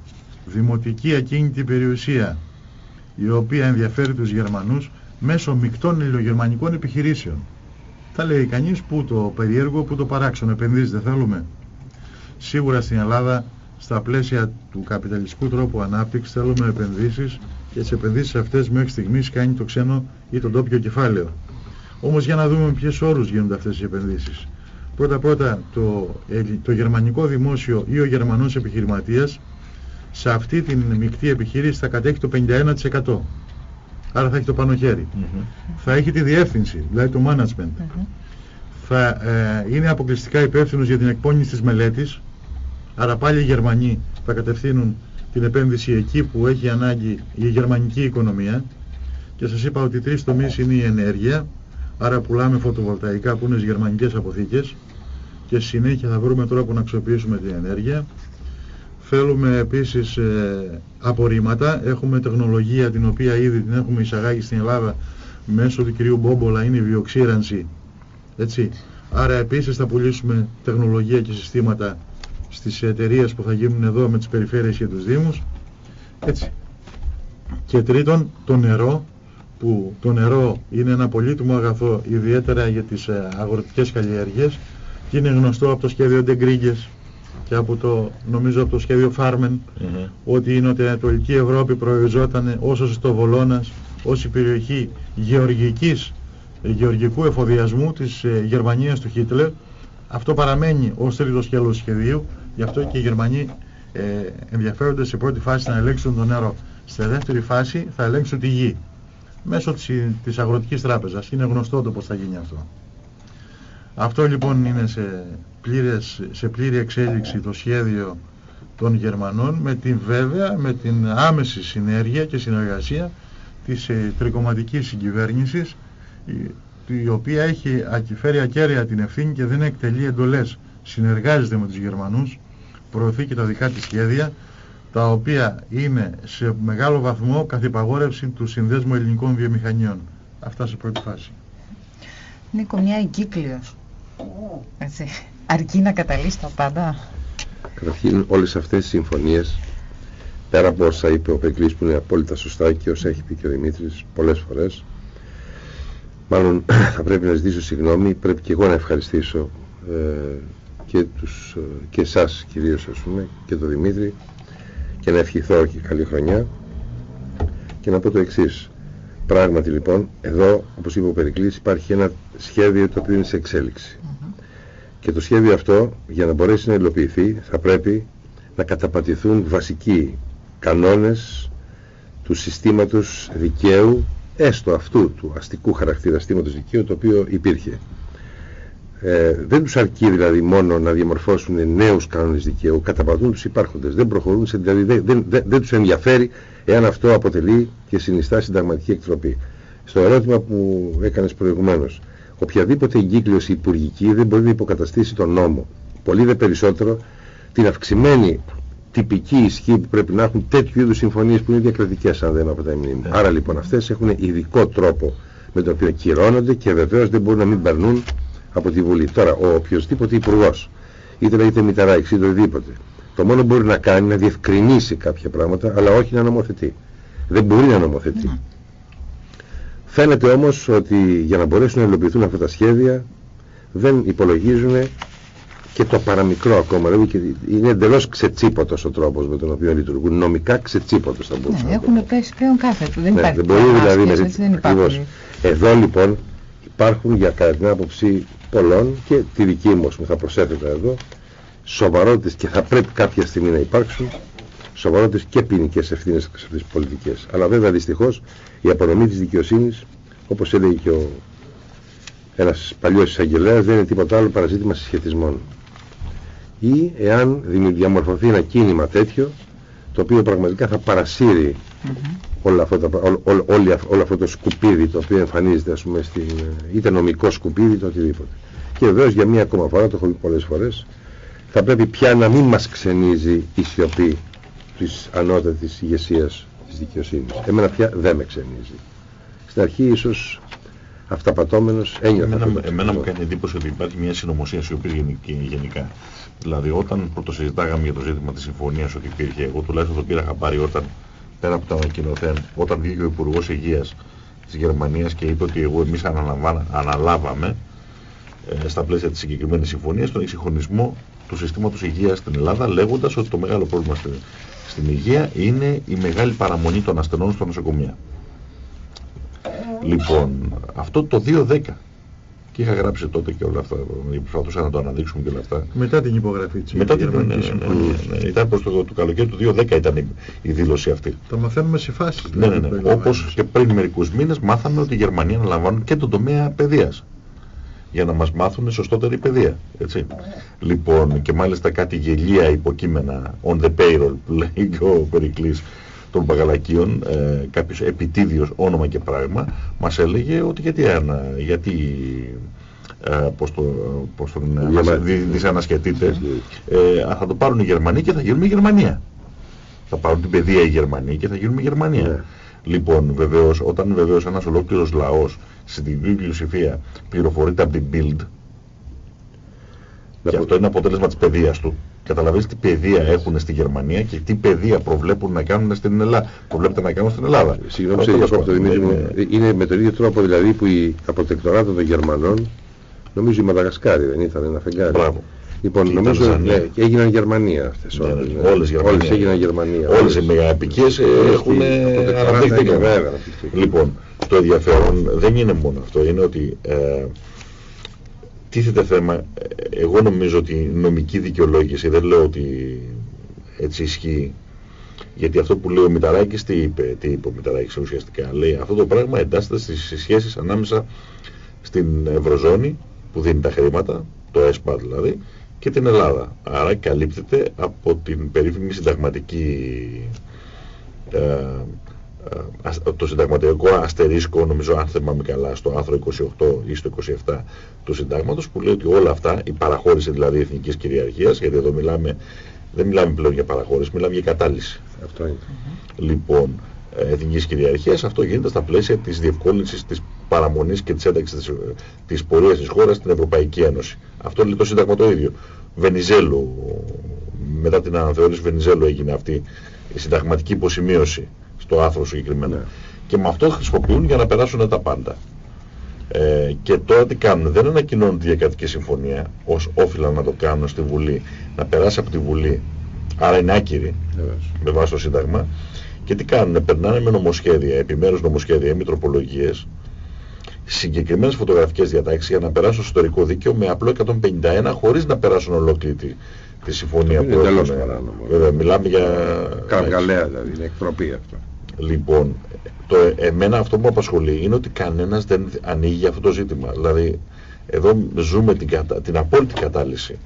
δημοτική ακίνητη περιουσία η οποία ενδιαφέρει τους Γερμανούς μέσω μεικτών ελληνογερμανικών επιχειρήσεων. Θα λέει κανείς που το περίεργο, που το παράξενο, επενδύσεις δεν θέλουμε. Σίγουρα στην Ελλάδα στα πλαίσια του καπιταλιστικού τρόπου ανάπτυξης θέλουμε επενδύσεις και τις επενδύσεις αυτές μέχρι στιγμής κάνει το ξένο ή το τόπιο κεφάλαιο. Όμως για να δούμε με ποιες όρους γίνονται αυτές οι επενδύσεις. Πρώτα πρώτα το, το γερμανικό δημόσιο ή ο γερμανός επιχειρηματίας σε αυτή την μεικτή επιχείρηση θα κατέχει το 51%. Άρα θα έχει το πάνω χέρι. Θα έχει τη διεύθυνση, δηλαδή το management. Θα ε, είναι αποκλειστικά υπεύθυνος για την εκπόνηση της μελέτης. Άρα πάλι οι Γερμανοί θα κατευθύνουν την επένδυση εκεί που έχει ανάγκη η γερμανική οικονομία. Και σας είπα ότι τρεις τομείς είναι η ενέργεια, άρα πουλάμε φωτοβολταϊκά που είναι στις γερμανικές αποθήκες και συνέχεια θα βρούμε τρόπο να αξιοποιήσουμε την ενέργεια. Θέλουμε επίσης ε, απορρίμματα. Έχουμε τεχνολογία την οποία ήδη την έχουμε εισαγάγει στην Ελλάδα μέσω του κυρίου Μπόμπολα, είναι η βιοξήρανση. Έτσι. Άρα επίσης θα πουλήσουμε τεχνολογία και συστήματα στις εταιρείες που θα γίνουν εδώ με τις περιφέρειες και τους Δήμους. Έτσι. Και τρίτον, το νερό, που το νερό είναι ένα πολύτιμο αγαθό, ιδιαίτερα για τις ε, αγροτικές καλλιέργειες και είναι γνωστό από το σχέδιο Ντεγκρίγκες και από το, νομίζω από το σχέδιο Φάρμεν mm ότι η Νοτιοανατολική Ευρώπη προοριζόταν όσο στο Βολώνας ως η περιοχή γεωργικής, γεωργικού εφοδιασμού της ε, Γερμανίας του Χίτλερ. Αυτό παραμένει ως τρίτος σκέλος σχεδίου, γι' αυτό και οι Γερμανοί ε, ενδιαφέρονται σε πρώτη φάση να ελέγξουν το νερό. Στη δεύτερη φάση θα ελέγξουν τη γη μέσω της, της αγροτικής τράπεζας. Είναι γνωστό το πώς θα γίνει αυτό. Αυτό λοιπόν είναι σε, πλήρες, σε πλήρη εξέλιξη το σχέδιο των Γερμανών με την βέβαια, με την άμεση συνέργεια και συνεργασία της ε, τρικοματικής συγκυβέρνησης η, η οποία έχει φέρει ακέραια την ευθύνη και δεν εκτελεί εντολές. Συνεργάζεται με τους Γερμανούς, προωθεί και τα δικά της σχέδια τα οποία είναι σε μεγάλο βαθμό καθυπαγόρευση του Συνδέσμου Ελληνικών Βιομηχανιών. Αυτά σε πρώτη φάση. Νίκο, μια εγκύκλειος έτσι. Αρκεί να καταλύσει τα πάντα. Καταρχήν όλες αυτές οι συμφωνίες πέρα από όσα είπε ο Πεκλής που είναι απόλυτα σωστά και όσα έχει πει και ο Δημήτρης πολλές φορές μάλλον θα πρέπει να ζητήσω συγγνώμη πρέπει και εγώ να ευχαριστήσω ε, και, τους, ε, και εσάς κυρίως ας πούμε και τον Δημήτρη και να ευχηθώ και καλή χρονιά. Και να πω το εξής. Πράγματι λοιπόν εδώ όπως είπε ο Περικλής υπάρχει ένα σχέδιο το οποίο είναι σε εξέλιξη. Και το σχέδιο αυτό, για να μπορέσει να υλοποιηθεί, θα πρέπει να καταπατηθούν βασικοί κανόνες του συστήματος δικαίου, έστω αυτού του αστικού χαρακτήρα συστήματος δικαίου, το οποίο υπήρχε. Ε, δεν τους αρκεί δηλαδή μόνο να διαμορφώσουν νέους κανόνες δικαίου, καταπατούν τους υπάρχοντες, δεν προχωρούν, σε, δηλαδή δεν, δεν, δεν, δεν τους ενδιαφέρει εάν αυτό αποτελεί και συνιστά συνταγματική εκτροπή. Στο ερώτημα που έκανες προηγουμένως, οποιαδήποτε εγκύκλωση υπουργική δεν μπορεί να υποκαταστήσει τον νόμο. Πολύ δε περισσότερο την αυξημένη τυπική ισχύ που πρέπει να έχουν τέτοιου είδους συμφωνίες που είναι διακρατικέ, αν δεν από τα μνήμη. Άρα λοιπόν αυτές έχουν ειδικό τρόπο με τον οποίο κυρώνονται και βεβαίως δεν μπορούν να μην περνούν από τη Βουλή. Τώρα, ο οποιοδήποτε υπουργός, είτε λέγεται Μηταράκη είτε οτιδήποτε, το μόνο που μπορεί να κάνει είναι να διευκρινίσει κάποια πράγματα, αλλά όχι να νομοθετεί. Δεν μπορεί να νομοθετεί. Ναι. Φαίνεται όμως ότι για να μπορέσουν να υλοποιηθούν αυτά τα σχέδια δεν υπολογίζουν και το παραμικρό ακόμα. Δηλαδή και είναι εντελώς ξετσίποτος ο τρόπος με τον οποίο λειτουργούν. Νομικά ξετσίποτος θα μπορούσαν. Ναι, έχουν πέσει πλέον κάθε του. Δεν ναι, υπάρχει. Δεν μπορεί δηλαδή με δεν Ακριβώς. Εδώ λοιπόν υπάρχουν για κατά την άποψη πολλών και τη δική μου θα προσέθετα εδώ σοβαρότητες και θα πρέπει κάποια στιγμή να υπάρξουν σοβαρότητες και ποινικές ευθύνες σε αυτές τις πολιτικές. Αλλά βέβαια δυστυχώς η απονομή της δικαιοσύνης, όπως έλεγε και ο ένας παλιός εισαγγελέας, δεν είναι τίποτα άλλο παραζήτημα συσχετισμών. Ή εάν διαμορφωθεί ένα κίνημα τέτοιο, το οποίο πραγματικά θα παρασύρει mm -hmm. όλο, αυτό όλο, όλο, αυτό το σκουπίδι το οποίο εμφανίζεται ας πούμε στην, είτε νομικό σκουπίδι είτε οτιδήποτε. Και βεβαίως για μία ακόμα φορά, το έχω πει πολλές φορές, θα πρέπει πια να μην μας ξενίζει η σιωπή της ανώτατης ηγεσίας της δικαιοσύνης. Εμένα πια δεν με ξενίζει. Στην αρχή ίσως αυταπατώμενος ένιωθα. Εμένα, εμένα μου κάνει εντύπωση ότι υπάρχει μια συνωμοσία σιωπής γενικά. Δηλαδή όταν πρωτοσυζητάγαμε για το ζήτημα της συμφωνίας ότι υπήρχε, εγώ τουλάχιστον το πήρα χαμπάρι όταν πέρα από τα ανακοινωθέν, όταν βγήκε ο Υπουργός Υγείας της Γερμανίας και είπε ότι εγώ εμείς αναλάβαμε ε, στα πλαίσια της συγκεκριμένης συμφωνίας τον εξυγχρονισμό του συστήματος υγείας στην Ελλάδα λέγοντας ότι το μεγάλο πρόβλημα στην, στην υγεία είναι η μεγάλη παραμονή των ασθενών στο νοσοκομεία. Λοιπόν, αυτό το 2010 και είχα γράψει τότε και όλα αυτά. Προσπαθούσα να το αναδείξουμε και όλα αυτά. Μετά την υπογραφή της Μετά την ναι, ναι, ναι, ναι, Ήταν προς το, το καλοκαίρι του 2010 ήταν η, η δήλωση αυτή. Το μαθαίνουμε σε φάση. Ναι, ναι, ναι. Όπως και πριν μερικούς μήνες μάθαμε ότι οι Γερμανοί αναλαμβάνουν και τον τομέα παιδείας για να μας μάθουν σωστότερη παιδεία. Έτσι. Λοιπόν, και μάλιστα κάτι γελία υποκείμενα on the payroll που λέει και ο Περικλής των Παγαλακίων, ε, κάποιος επιτίδιος όνομα και πράγμα, μας έλεγε ότι γιατί, ανα, γιατί ε, πώς το, πώς το δυσανασχετείτε, ε, θα το πάρουν οι Γερμανοί και θα γίνουμε η Γερμανία. Θα πάρουν την παιδεία οι Γερμανοί και θα γίνουμε η Γερμανία. Ναι. Λοιπόν, βεβαίως, όταν βεβαίως ένας ολόκληρος λαός στην διπλή πλειοψηφία πληροφορείται από την Bild, και αυτό είναι αποτέλεσμα της παιδείας του. Καταλαβαίνεις τι παιδεία έχουν στη Γερμανία και τι παιδεία προβλέπουν να κάνουν στην Ελλάδα. Προβλέπετε να κάνουν στην Ελλάδα. Συγγνώμη, σε διακόπτω Δημήτρη μου. Είναι με τον ίδιο τρόπο δηλαδή που η αποτεκτοράτο των Γερμανών, νομίζω η Μαδαγασκάρη δεν ήταν ένα φεγγάρι. Μπράβο. Λοιπόν, νομίζω ναι, και έγιναν Γερμανία αυτές ναι, όλες. Ναι, όλες, όλες έγιναν Γερμανία. Όλες οι μεγαεπικές έχουν αναπτυχθεί. Λοιπόν, το ενδιαφέρον δεν είναι μόνο αυτό, είναι ότι ε, τίθεται θέμα, εγώ νομίζω ότι η νομική δικαιολόγηση, δεν λέω ότι έτσι ισχύει, γιατί αυτό που λέει ο Μηταράκης, τι είπε, τι είπε ο Μηταράκης ουσιαστικά, λέει αυτό το πράγμα εντάσσεται στις σχέσεις ανάμεσα στην Ευρωζώνη που δίνει τα χρήματα, το ΕΣΠΑ δηλαδή, και την Ελλάδα. Άρα καλύπτεται από την περίφημη συνταγματική ε, ε, το συνταγματικό αστερίσκο, νομίζω αν θυμάμαι καλά, στο άρθρο 28 ή στο 27 του συντάγματος που λέει ότι όλα αυτά, η παραχώρηση δηλαδή εθνικής κυριαρχίας, γιατί εδώ μιλάμε, δεν μιλάμε πλέον για παραχώρηση, μιλάμε για κατάλυση. Αυτό είναι. Λοιπόν, ε, εθνικής κυριαρχίας, αυτό γίνεται στα πλαίσια της διευκόλυνσης της παραμονής και της ένταξης της, της πορείας της χώρας στην Ευρωπαϊκή Ένωση. Αυτό λέει το Σύνταγμα το ίδιο. Βενιζέλου, μετά την αναθεώρηση Βενιζέλου έγινε αυτή η συνταγματική υποσημείωση στο άθρο συγκεκριμένα. Ναι. Και με αυτό χρησιμοποιούν για να περάσουν τα πάντα. Ε, και τώρα τι κάνουν, δεν ανακοινώνουν τη διακρατική συμφωνία ως όφυλα να το κάνουν στη Βουλή, να περάσει από τη Βουλή, άρα είναι άκυρη με βάση το Σύνταγμα. Και τι κάνουν, περνάνε με νομοσχέδια, επιμέρους νομοσχέδια ή μητροπολογίες, συγκεκριμένες φωτογραφικές διατάξεις για να περάσουν στο ιστορικό δίκαιο με απλό 151 χωρίς να περάσουν ολόκληρη τη, τη συμφωνία που έχουν. Βέβαια, μιλάμε για... Καργαλέα δηλαδή, είναι εκτροπή αυτό. Λοιπόν, το, εμένα αυτό που με απασχολεί είναι ότι κανένας δεν ανοίγει για αυτό το ζήτημα. Δηλαδή, εδώ ζούμε την, κατα... την απόλυτη κατάλυση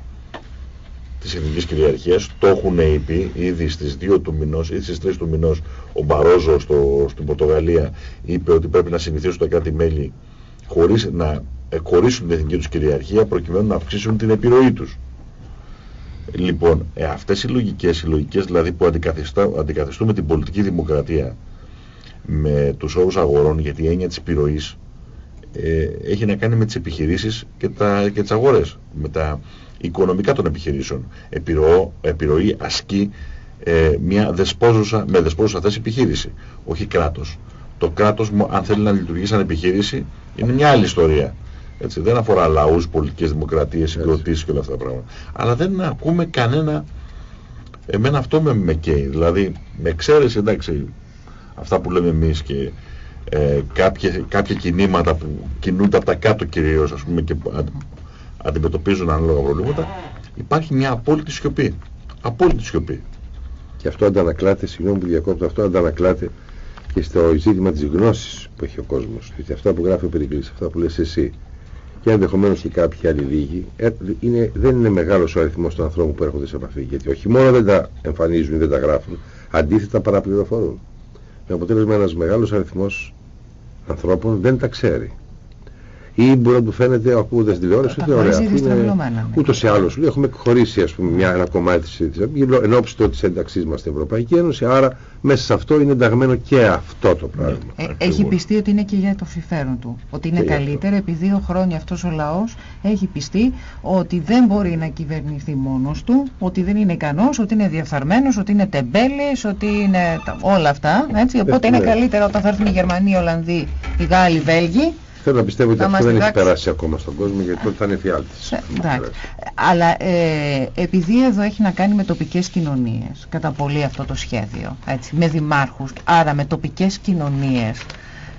της εθνικής κυριαρχίας. Το έχουν πει ήδη στις 2 του μηνός ή στις 3 του μηνός ο Μπαρόζο στο, στην Πορτογαλία είπε ότι πρέπει να συνηθίσουν τα κράτη-μέλη χωρίς να χωρίσουν την εθνική τους κυριαρχία προκειμένου να αυξήσουν την επιρροή τους. Λοιπόν, ε, αυτές οι λογικές, οι λογικές δηλαδή που αντικαθιστούμε την πολιτική δημοκρατία με τους όρους αγορών, γιατί η έννοια της επιρροής ε, έχει να κάνει με τις επιχειρήσεις και, τα, και τις αγορές, με τα οικονομικά των επιχειρήσεων. Επιρροή, επιρροή ασκεί ε, μια δεσπόζουσα, με δεσπόζουσα θέση επιχείρηση, όχι κράτος. Το κράτος, αν θέλει να λειτουργήσει σαν επιχείρηση, είναι μια άλλη ιστορία. Έτσι, δεν αφορά λαούς, πολιτικές δημοκρατίες, συγκροτήσεις και όλα αυτά τα πράγματα. Αλλά δεν ακούμε κανένα... Εμένα αυτό με, με καίει. Δηλαδή, με εξαίρεση, εντάξει, αυτά που λέμε εμείς και ε, κάποια, κάποια κινήματα που κινούνται από τα κάτω κυρίως, ας πούμε, και αντιμετωπίζουν ανάλογα προβλήματα, υπάρχει μια απόλυτη σιωπή. Απόλυτη σιωπή. Και αυτό αντανακλάται, συγγνώμη που διακόπτω, αυτό αντανακλάται και στο ζήτημα της γνώσης που έχει ο κόσμος. Γιατί αυτά που γράφει ο Περικλής, αυτά που λες εσύ, και ενδεχομένως και κάποιοι άλλοι λίγοι, ε, είναι, δεν είναι μεγάλος ο αριθμός των ανθρώπων που έρχονται σε επαφή. Γιατί όχι μόνο δεν τα εμφανίζουν ή δεν τα γράφουν, αντίθετα παραπληροφορούν. Με αποτέλεσμα ένας μεγάλος αριθμός ανθρώπων δεν τα ξέρει ή μπορεί να του φαίνεται ακούγοντας τη τηλεόραση ότι ωραία. Ναι. Ούτως ή άλλως έχουμε χωρίσει ας πούμε, μια, ένα κομμάτι της συζήτησης εν ώψη της ένταξής μας στην Ευρωπαϊκή Ένωση. Άρα μέσα σε αυτό είναι ενταγμένο και αυτό το πράγμα. Ε, έχει πιστεί ότι είναι και για το συμφέρον του. Ότι είναι καλύτερο επειδή δύο χρόνια αυτός ο λαός έχει πιστεί ότι δεν μπορεί να κυβερνηθεί μόνος του, ότι δεν είναι ικανός, ότι είναι διαφθαρμένο, ότι είναι τεμπέλης, ότι είναι όλα αυτά. Έτσι. Οπότε είναι ναι. καλύτερο όταν θα έρθουν οι Γερμανοί, οι Ολλανδοί, οι Γάλλοι, οι Βέλγοι Θέλω να πιστεύω ότι Θα αυτό μας δεν έχει διδάξεις. περάσει ακόμα στον κόσμο γιατί τότε θα είναι φιάλτης. Ε, εντάξει. Αλλά ε, επειδή εδώ έχει να κάνει με τοπικές κοινωνίες, κατά πολύ αυτό το σχέδιο, έτσι, με δημάρχους, άρα με τοπικές κοινωνίες,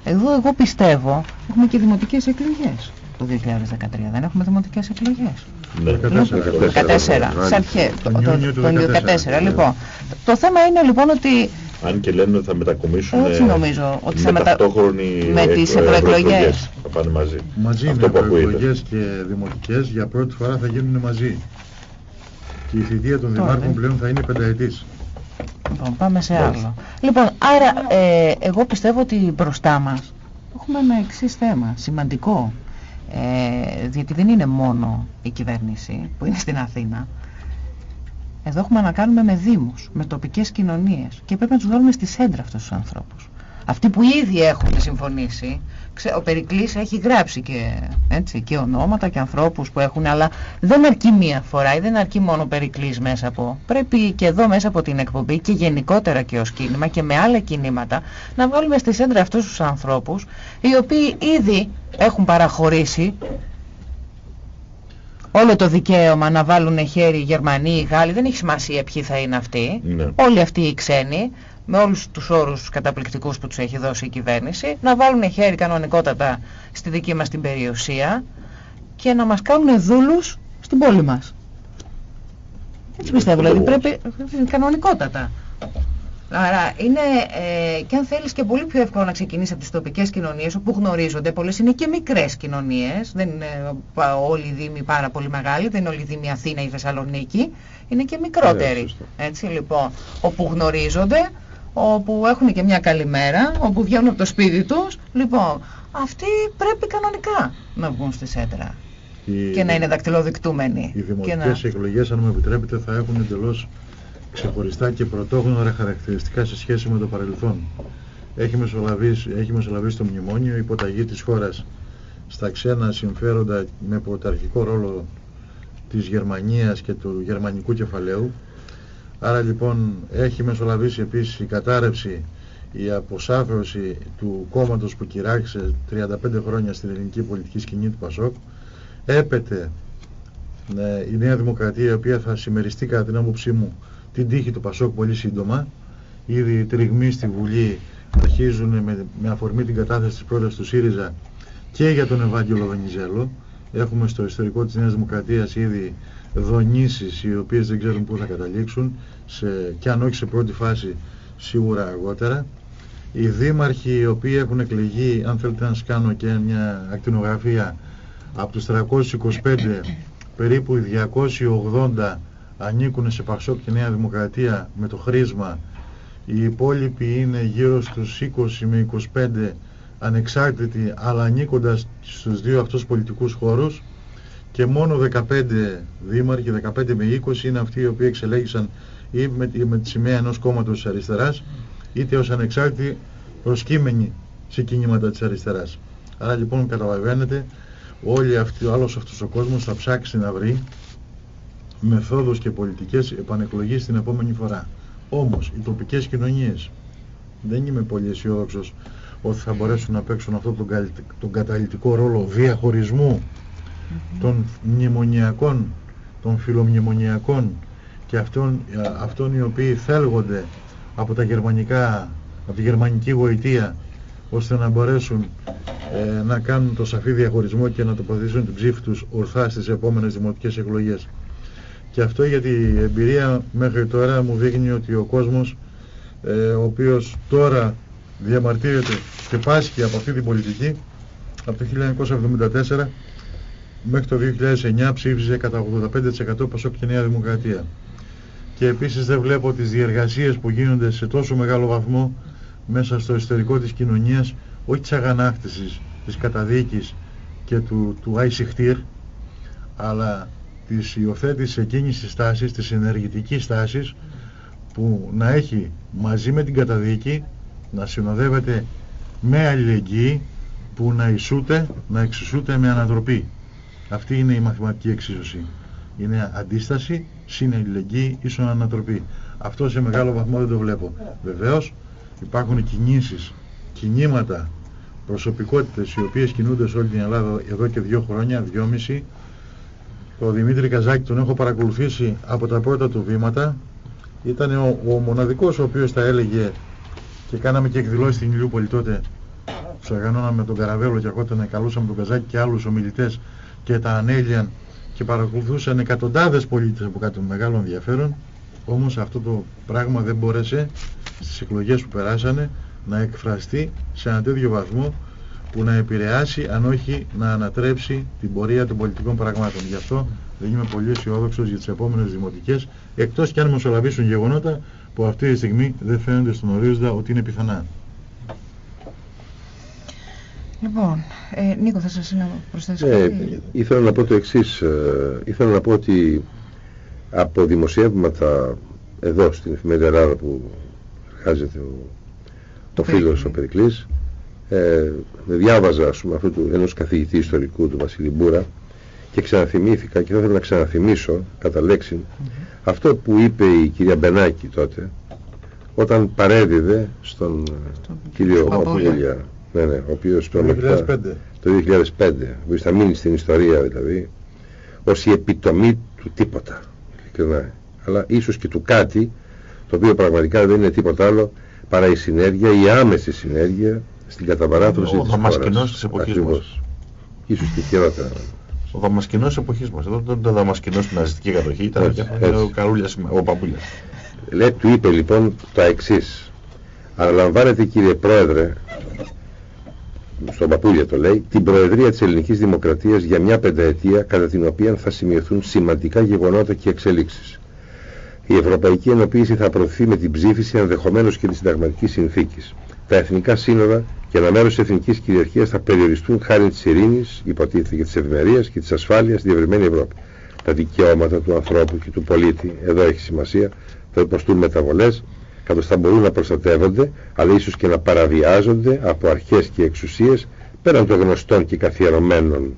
εδώ εγώ πιστεύω, έχουμε και δημοτικές εκλογές το 2013, δεν έχουμε δημοτικές εκλογές. Ναι. 14. 14, Μάλιστα. σε αρχές, το, Τον το, Ιούνιο του το 14, 14, λοιπόν. Το θέμα είναι λοιπόν ότι Αν και λένε ότι θα μετακομίσουν Έτσι νομίζω, ότι θα με μετα- ταυτόχρονη με εκ- τις ε, ευρωεκλογές. ευρωεκλογές. Θα πάνε μαζί. Μαζί Αυτό με που ακούγεται. προεκλογές και δημοτικές για πρώτη φορά θα γίνουν μαζί. Και η θητεία των Τώρα, δημάρχων ναι. πλέον θα είναι πενταετής. Λοιπόν, πάμε σε Μάλιστα. άλλο. Λοιπόν, άρα ε, εγώ πιστεύω ότι μπροστά μας έχουμε ένα εξής θέμα, σημαντικό. Ε, διότι δεν είναι μόνο η κυβέρνηση που είναι στην Αθήνα. Εδώ έχουμε να κάνουμε με δήμους, με τοπικές κοινωνίες και πρέπει να τους βάλουμε στη σέντρα αυτούς τους ανθρώπους. Αυτοί που ήδη έχουν συμφωνήσει, ξε- ο Περικλής έχει γράψει και, έτσι, και ονόματα και ανθρώπους που έχουν, αλλά δεν αρκεί μία φορά ή δεν αρκεί μόνο ο Περικλής μέσα από. Πρέπει και εδώ μέσα από την εκπομπή και γενικότερα και ως κίνημα και με άλλα κινήματα να βάλουμε στη σέντρα αυτούς τους ανθρώπους οι οποίοι ήδη έχουν παραχωρήσει όλο το δικαίωμα να βάλουν χέρι οι Γερμανοί, οι Γάλλοι, δεν έχει σημασία ποιοι θα είναι αυτοί. Ναι. Όλοι αυτοί οι ξένοι, με όλους τους όρους τους καταπληκτικούς που τους έχει δώσει η κυβέρνηση, να βάλουν χέρι κανονικότατα στη δική μας την περιουσία και να μας κάνουν δούλους στην πόλη μας. Έτσι πιστεύω, δηλαδή πρέπει κανονικότατα. Άρα είναι, ε, και αν θέλεις και πολύ πιο εύκολο να ξεκινήσεις από τις τοπικές κοινωνίες όπου γνωρίζονται, πολλές είναι και μικρές κοινωνίες, δεν είναι πα- όλοι οι δήμοι πάρα πολύ μεγάλοι, δεν είναι όλοι οι δήμοι Αθήνα ή Θεσσαλονίκη, είναι και μικρότεροι. σωστό. έτσι λοιπόν, όπου γνωρίζονται, όπου έχουν και μια καλημέρα, όπου βγαίνουν από το σπίτι τους, λοιπόν, αυτοί πρέπει κανονικά να βγουν στη σέντρα Οι- και να είναι δακτυλοδεικτούμενοι. Οι και να... δημοτικές εκλογές, αν μου επιτρέπετε, θα έχουν εντελώς ξεχωριστά και πρωτόγνωρα χαρακτηριστικά σε σχέση με το παρελθόν. Έχει μεσολαβήσει, έχει μεσολαβήσει το μνημόνιο η υποταγή της χώρας στα ξένα συμφέροντα με πρωταρχικό ρόλο της Γερμανίας και του γερμανικού κεφαλαίου. Άρα λοιπόν έχει μεσολαβήσει επίσης η κατάρρευση, η αποσάφρωση του κόμματος που κυράξε 35 χρόνια στην ελληνική πολιτική σκηνή του Πασόκ. Έπεται ναι, η Νέα Δημοκρατία η οποία θα συμμεριστεί κατά την άποψή μου την τύχη του Πασόκ πολύ σύντομα. Ήδη οι τριγμοί στη Βουλή αρχίζουν με, με αφορμή την κατάθεση της πρότασης του ΣΥΡΙΖΑ και για τον Ευάγγελο Βενιζέλο. Έχουμε στο ιστορικό της Νέας Δημοκρατίας ήδη δονήσεις οι οποίες δεν ξέρουν πού θα καταλήξουν σε, και αν όχι σε πρώτη φάση σίγουρα αργότερα. Οι δήμαρχοι οι οποίοι έχουν εκλεγεί, αν θέλετε να σας κάνω και μια ακτινογραφία, από τους 325 περίπου οι 280 ανήκουν σε Πασόκ και Νέα Δημοκρατία με το χρήσμα. Οι υπόλοιποι είναι γύρω στους 20 με 25 ανεξάρτητοι αλλά ανήκοντας στους δύο αυτούς πολιτικούς χώρους και μόνο 15 δήμαρχοι, 15 με 20 είναι αυτοί οι οποίοι εξελέγησαν ή με, ή με τη σημαία ενός κόμματος της αριστεράς είτε ως ανεξάρτητοι προσκύμενοι σε κινήματα της αριστεράς. Άρα λοιπόν καταλαβαίνετε όλοι αυτοί, όλος αυτός ο κόσμος θα ψάξει να βρει μεθόδους και πολιτικές επανεκλογής την επόμενη φορά. Όμως οι τοπικές κοινωνίες δεν είμαι πολύ αισιόδοξος ότι θα μπορέσουν να παίξουν αυτόν τον, καλ- τον καταλυτικό ρόλο διαχωρισμού των μνημονιακών, των φιλομνημονιακών και αυτών, α, αυτών οι οποίοι θέλγονται από τα γερμανικά, από τη γερμανική γοητεία ώστε να μπορέσουν ε, να κάνουν το σαφή διαχωρισμό και να τοποθετήσουν την ψήφη τους ορθά στις επόμενες δημοτικές εκλογές. Και αυτό γιατί η εμπειρία μέχρι τώρα μου δείχνει ότι ο κόσμος ε, ο οποίος τώρα διαμαρτύρεται και πάσχει από αυτή την πολιτική από το 1974 μέχρι το 2009 ψήφιζε κατά 85% Πασόκ και Νέα Δημοκρατία. Και επίσης δεν βλέπω τις διεργασίες που γίνονται σε τόσο μεγάλο βαθμό μέσα στο ιστορικό της κοινωνίας, όχι της αγανάκτησης, της καταδίκης και του, του άισιχτήρ, αλλά της υιοθέτησης εκείνης της τάσης, της ενεργητικής τάσης, που να έχει μαζί με την καταδίκη να συνοδεύεται με αλληλεγγύη που να ισούται, να εξισούται με ανατροπή. Αυτή είναι η μαθηματική εξίσωση. Είναι αντίσταση, συν αλληλεγγύη, ίσον ανατροπή. Αυτό σε μεγάλο βαθμό δεν το βλέπω. Βεβαίως υπάρχουν κινήσεις, κινήματα προσωπικότητες οι οποίες κινούνται σε όλη την Ελλάδα εδώ και δύο χρόνια, δυόμιση. Το Δημήτρη Καζάκη τον έχω παρακολουθήσει από τα πρώτα του βήματα. Ήταν ο, ο μοναδικός ο οποίος τα έλεγε και κάναμε και εκδηλώσεις στην Ηλιούπολη τότε. Τους οργανώναμε τον Καραβέλο και ακόμα καλούσαμε τον Καζάκη και άλλους ομιλητές και τα ανέλυαν και παρακολουθούσαν εκατοντάδες πολίτες από κάτω με μεγάλο ενδιαφέρον. Όμως αυτό το πράγμα δεν μπόρεσε στις εκλογές που περάσανε να εκφραστεί σε ένα τέτοιο βαθμό που να επηρεάσει αν όχι να ανατρέψει την πορεία των πολιτικών πραγμάτων. Γι' αυτό δεν είμαι πολύ αισιόδοξο για τις επόμενες δημοτικές εκτός και αν μοσολαβήσουν γεγονότα που αυτή τη στιγμή δεν φαίνονται στον ορίζοντα ότι είναι πιθανά. Λοιπόν, ε, Νίκο θα σας να προσθέσω ε, Ήθελα να πω το εξής. Ε, ήθελα να πω ότι από δημοσιεύματα εδώ στην εφημερίδα Ελλάδα που εργάζεται ο το φίλος ο Περικλής ε, διάβαζα ας πούμε αυτού του ενός καθηγητή ιστορικού του Βασίλη Μπούρα και ξαναθυμήθηκα και θα ήθελα να ξαναθυμίσω κατά λέξη αυτό που είπε η κυρία Μπενάκη τότε όταν παρέδιδε στον, κύριο Παπούλια ναι, ναι, ο οποίος το 2005. το 2005 που θα μείνει στην ιστορία δηλαδή ως η επιτομή του τίποτα. Αλλά ίσως και του κάτι το οποίο πραγματικά δεν είναι τίποτα άλλο παρά η συνέργεια, η άμεση συνέργεια στην καταπαράθρωση της χώρας. της εποχής μας. Ίσως και χειρότερα. Ο δαμασκηνός της εποχής μας. Εδώ δεν ήταν δαμασκηνός στην ναζιστική κατοχή, ήταν έτσι, ο Καρούλιας, ο Παπούλιας. Λέει, του είπε λοιπόν το εξής. Αναλαμβάνετε κύριε Πρόεδρε, στον Παπούλια το λέει, την Προεδρία της Ελληνικής Δημοκρατίας για μια πενταετία κατά την οποία θα σημειωθούν σημαντικά γεγονότα και εξελίξεις. Η Ευρωπαϊκή Ενοποίηση θα προωθεί με την ψήφιση ενδεχομένως και τη συνταγματική συνθήκης. Τα εθνικά σύνορα και ένα μέρος της εθνικής κυριαρχίας θα περιοριστούν χάρη της ειρήνης, υποτίθεται και της ευημερίας και της ασφάλειας στη διευρυμένη Ευρώπη. Τα δικαιώματα του ανθρώπου και του πολίτη, εδώ έχει σημασία, θα υποστούν μεταβολές, καθώς θα μπορούν να προστατεύονται, αλλά ίσως και να παραβιάζονται από αρχές και εξουσίες πέραν των γνωστών και καθιερωμένων.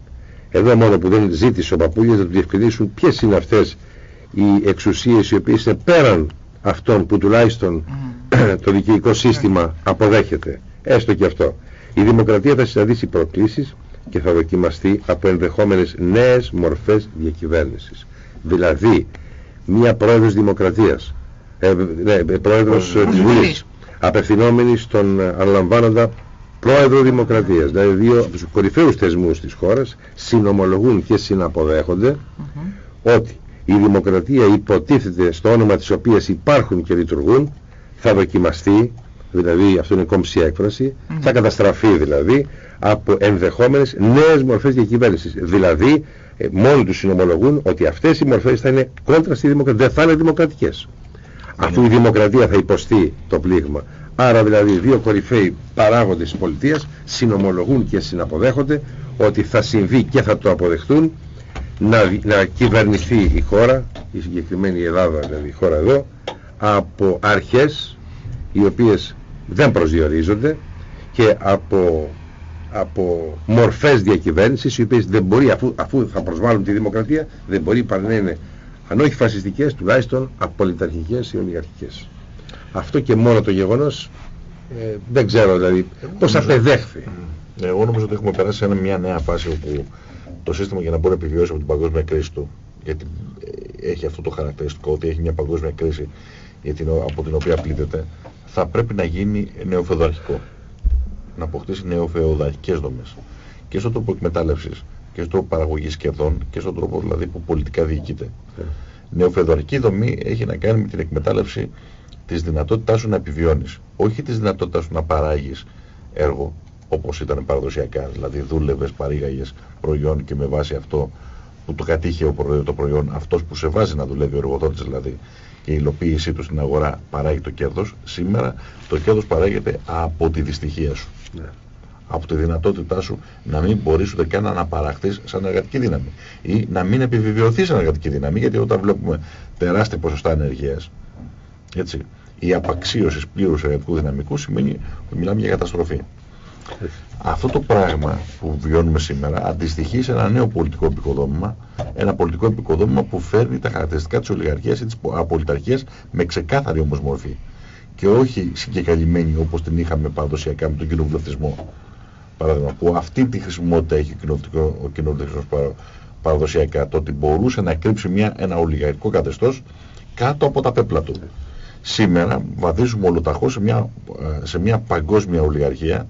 Εδώ μόνο που δεν ζήτησε ο Παπούλια να του διευκρινίσουν ποιες είναι αυτές οι εξουσίες οι οποίες είναι πέραν αυτών που τουλάχιστον mm. Το δικαιικό σύστημα αποδέχεται. Έστω και αυτό. Η δημοκρατία θα συναντήσει προκλήσεις και θα δοκιμαστεί από ενδεχόμενες νέες μορφές διακυβέρνησης. Δηλαδή, μία πρόεδρος δημοκρατίας, ε, ναι, ε, πρόεδρος ε, της Βουλής, απευθυνόμενη στον ε, αναλαμβάνοντα πρόεδρο δημοκρατίας, δηλαδή δύο από τους κορυφαίους θεσμούς της χώρας, συνομολογούν και συναποδέχονται ότι η δημοκρατία υποτίθεται στο όνομα της οποίας υπάρχουν και λειτουργούν θα δοκιμαστεί δηλαδή αυτό είναι κόμψη έκφραση θα καταστραφεί δηλαδή από ενδεχόμενες νέες μορφές διακυβέρνησης. Δηλαδή ε, μόνοι τους συνομολογούν ότι αυτές οι μορφές θα είναι κόντρα στη δημοκρατία δεν θα είναι δημοκρατικές. Αφού η δημοκρατία θα υποστεί το πλήγμα άρα δηλαδή δύο κορυφαίοι παράγοντες της πολιτείας συνομολογούν και συναποδέχονται ότι θα συμβεί και θα το αποδεχτούν να, να κυβερνηθεί η χώρα, η συγκεκριμένη Ελλάδα δηλαδή η χώρα εδώ, από αρχές οι οποίες δεν προσδιορίζονται και από, από μορφές διακυβέρνησης οι οποίες δεν μπορεί αφού, αφού θα προσβάλλουν τη δημοκρατία δεν μπορεί παρά να είναι αν όχι φασιστικές τουλάχιστον απολυταρχικές ή ολιγαρχικές. Αυτό και μόνο το γεγονός ε, δεν ξέρω δηλαδή πώς απεδέχθη. Εγώ νομίζω ότι έχουμε περάσει σε μια νέα φάση όπου το σύστημα για να μπορεί να επιβιώσει από την παγκόσμια κρίση του, γιατί ε, έχει αυτό το χαρακτηριστικό ότι έχει μια παγκόσμια κρίση από την οποία πλήττεται, θα πρέπει να γίνει νεοφεουδαρχικό. Να αποκτήσει νεοφεουδαρχικέ δομές. Και στον τρόπο εκμετάλλευσης και στον τρόπο παραγωγής κερδών και στον τρόπο δηλαδή που πολιτικά διοικείται. Yeah. Νεοφεουδαρχική δομή έχει να κάνει με την εκμετάλλευση της δυνατότητάς σου να επιβιώνεις. Όχι της δυνατότητάς σου να παράγεις έργο όπως ήταν παραδοσιακά, δηλαδή δούλευες, παρήγαγες προϊόν και με βάση αυτό που το κατήχε το προϊόν, αυτός που σε βάζει να δουλεύει ο εργοδότης δηλαδή και η υλοποίησή τους στην αγορά παράγει το κέρδος, σήμερα το κέρδος παράγεται από τη δυστυχία σου. Ναι. Από τη δυνατότητά σου να μην μπορείς ούτε καν να αναπαραχθείς σαν εργατική δύναμη ή να μην επιβεβαιωθείς σαν εργατική δύναμη γιατί όταν βλέπουμε τεράστια ποσοστά ενεργείας έτσι, η απαξίωση πλήρους εργατικού δυναμικού σημαίνει ότι μιλάμε για καταστροφή. Αυτό το πράγμα που βιώνουμε σήμερα αντιστοιχεί σε ένα νέο πολιτικό επικοδόμημα, ένα πολιτικό επικοδόμημα που φέρνει τα χαρακτηριστικά της ολιγαρχίας ή της απολυταρχίας με ξεκάθαρη όμως μορφή και όχι συγκεκαλυμμένη όπως την είχαμε παραδοσιακά με τον κοινοβουλευτισμό παράδειγμα, που αυτή τη χρησιμότητα έχει ο κοινωνικός παραδοσιακά, το ότι μπορούσε να κρύψει μια, ένα ολιγαρχικό καθεστώς κάτω από τα πέπλα του. Σήμερα βαδίζουμε ολοταχώς σε μια, ε, σε μια παγκόσμια ολιγαρχία,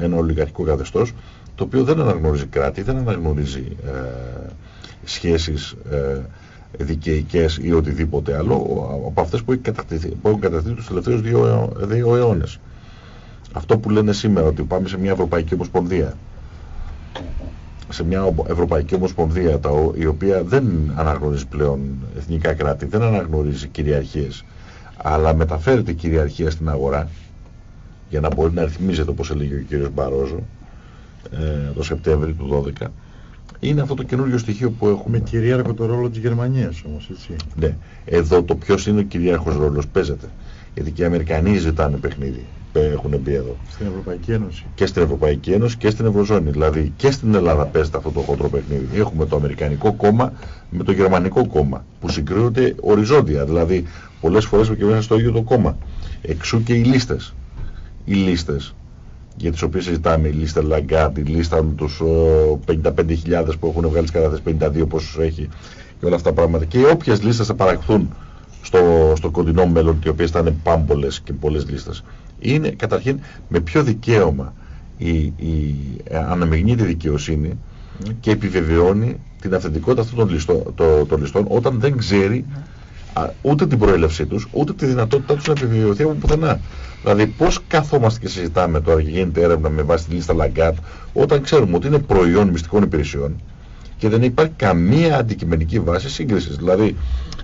ένα ολιγαρχικό καθεστώς, το οποίο δεν αναγνωρίζει κράτη, δεν αναγνωρίζει ε, σχέσεις ε, δικαιικές ή οτιδήποτε άλλο από αυτές που, που έχουν κατακτηθεί τους τελευταίους δύο, δύο αιώνες. Αυτό που λένε σήμερα ότι πάμε σε μια Ευρωπαϊκή Ομοσπονδία σε μια Ευρωπαϊκή Ομοσπονδία τα, η οποία δεν αναγνωρίζει πλέον εθνικά κράτη, δεν αναγνωρίζει κυριαρχίες αλλά μεταφέρεται κυριαρχία στην αγορά για να μπορεί να ρυθμίζεται όπως έλεγε ο κύριος Μπαρόζο ε, το Σεπτέμβριο του 2012 είναι αυτό το καινούριο στοιχείο που έχουμε. Με κυρίαρχο το ρόλο της Γερμανίας όμως, έτσι. Ναι. Εδώ το ποιος είναι ο κυρίαρχος ρόλος παίζεται. Γιατί και οι Αμερικανοί ζητάνε παιχνίδι. Έχουν μπει εδώ. Στην Ευρωπαϊκή Ένωση. Και στην Ευρωπαϊκή Ένωση και στην Ευρωζώνη. Δηλαδή και στην Ελλάδα παίζεται αυτό το χοντρό παιχνίδι. Έχουμε το Αμερικανικό κόμμα με το Γερμανικό κόμμα που συγκρίνονται οριζόντια. Δηλαδή πολλές φορές και μέσα στο ίδιο το κόμμα. Εξού και οι λίστες. Οι λίστες για τις οποίες συζητάμε, η λίστα Λαγκάρντ, η λίστα με τους 55.000 που έχουν βγάλει τις κατάθεσεις, 52 πόσους έχει και όλα αυτά τα πράγματα. Και όποιες λίστες θα παραχθούν στο, στο κοντινό μέλλον και οι οποίες θα είναι πάμπολες και πολλές λίστες, είναι καταρχήν με ποιο δικαίωμα η, η, αναμειγνύει δικαιοσύνη και επιβεβαιώνει την αυθεντικότητα αυτών των ληστών, το, των ληστών όταν δεν ξέρει ούτε την προέλευσή τους, ούτε τη δυνατότητά τους να επιβεβαιωθεί από πουθενά. Δηλαδή πώς καθόμαστε και συζητάμε τώρα και γίνεται έρευνα με βάση τη λίστα Λαγκάτ όταν ξέρουμε ότι είναι προϊόν μυστικών υπηρεσιών και δεν υπάρχει καμία αντικειμενική βάση σύγκρισης. Δηλαδή,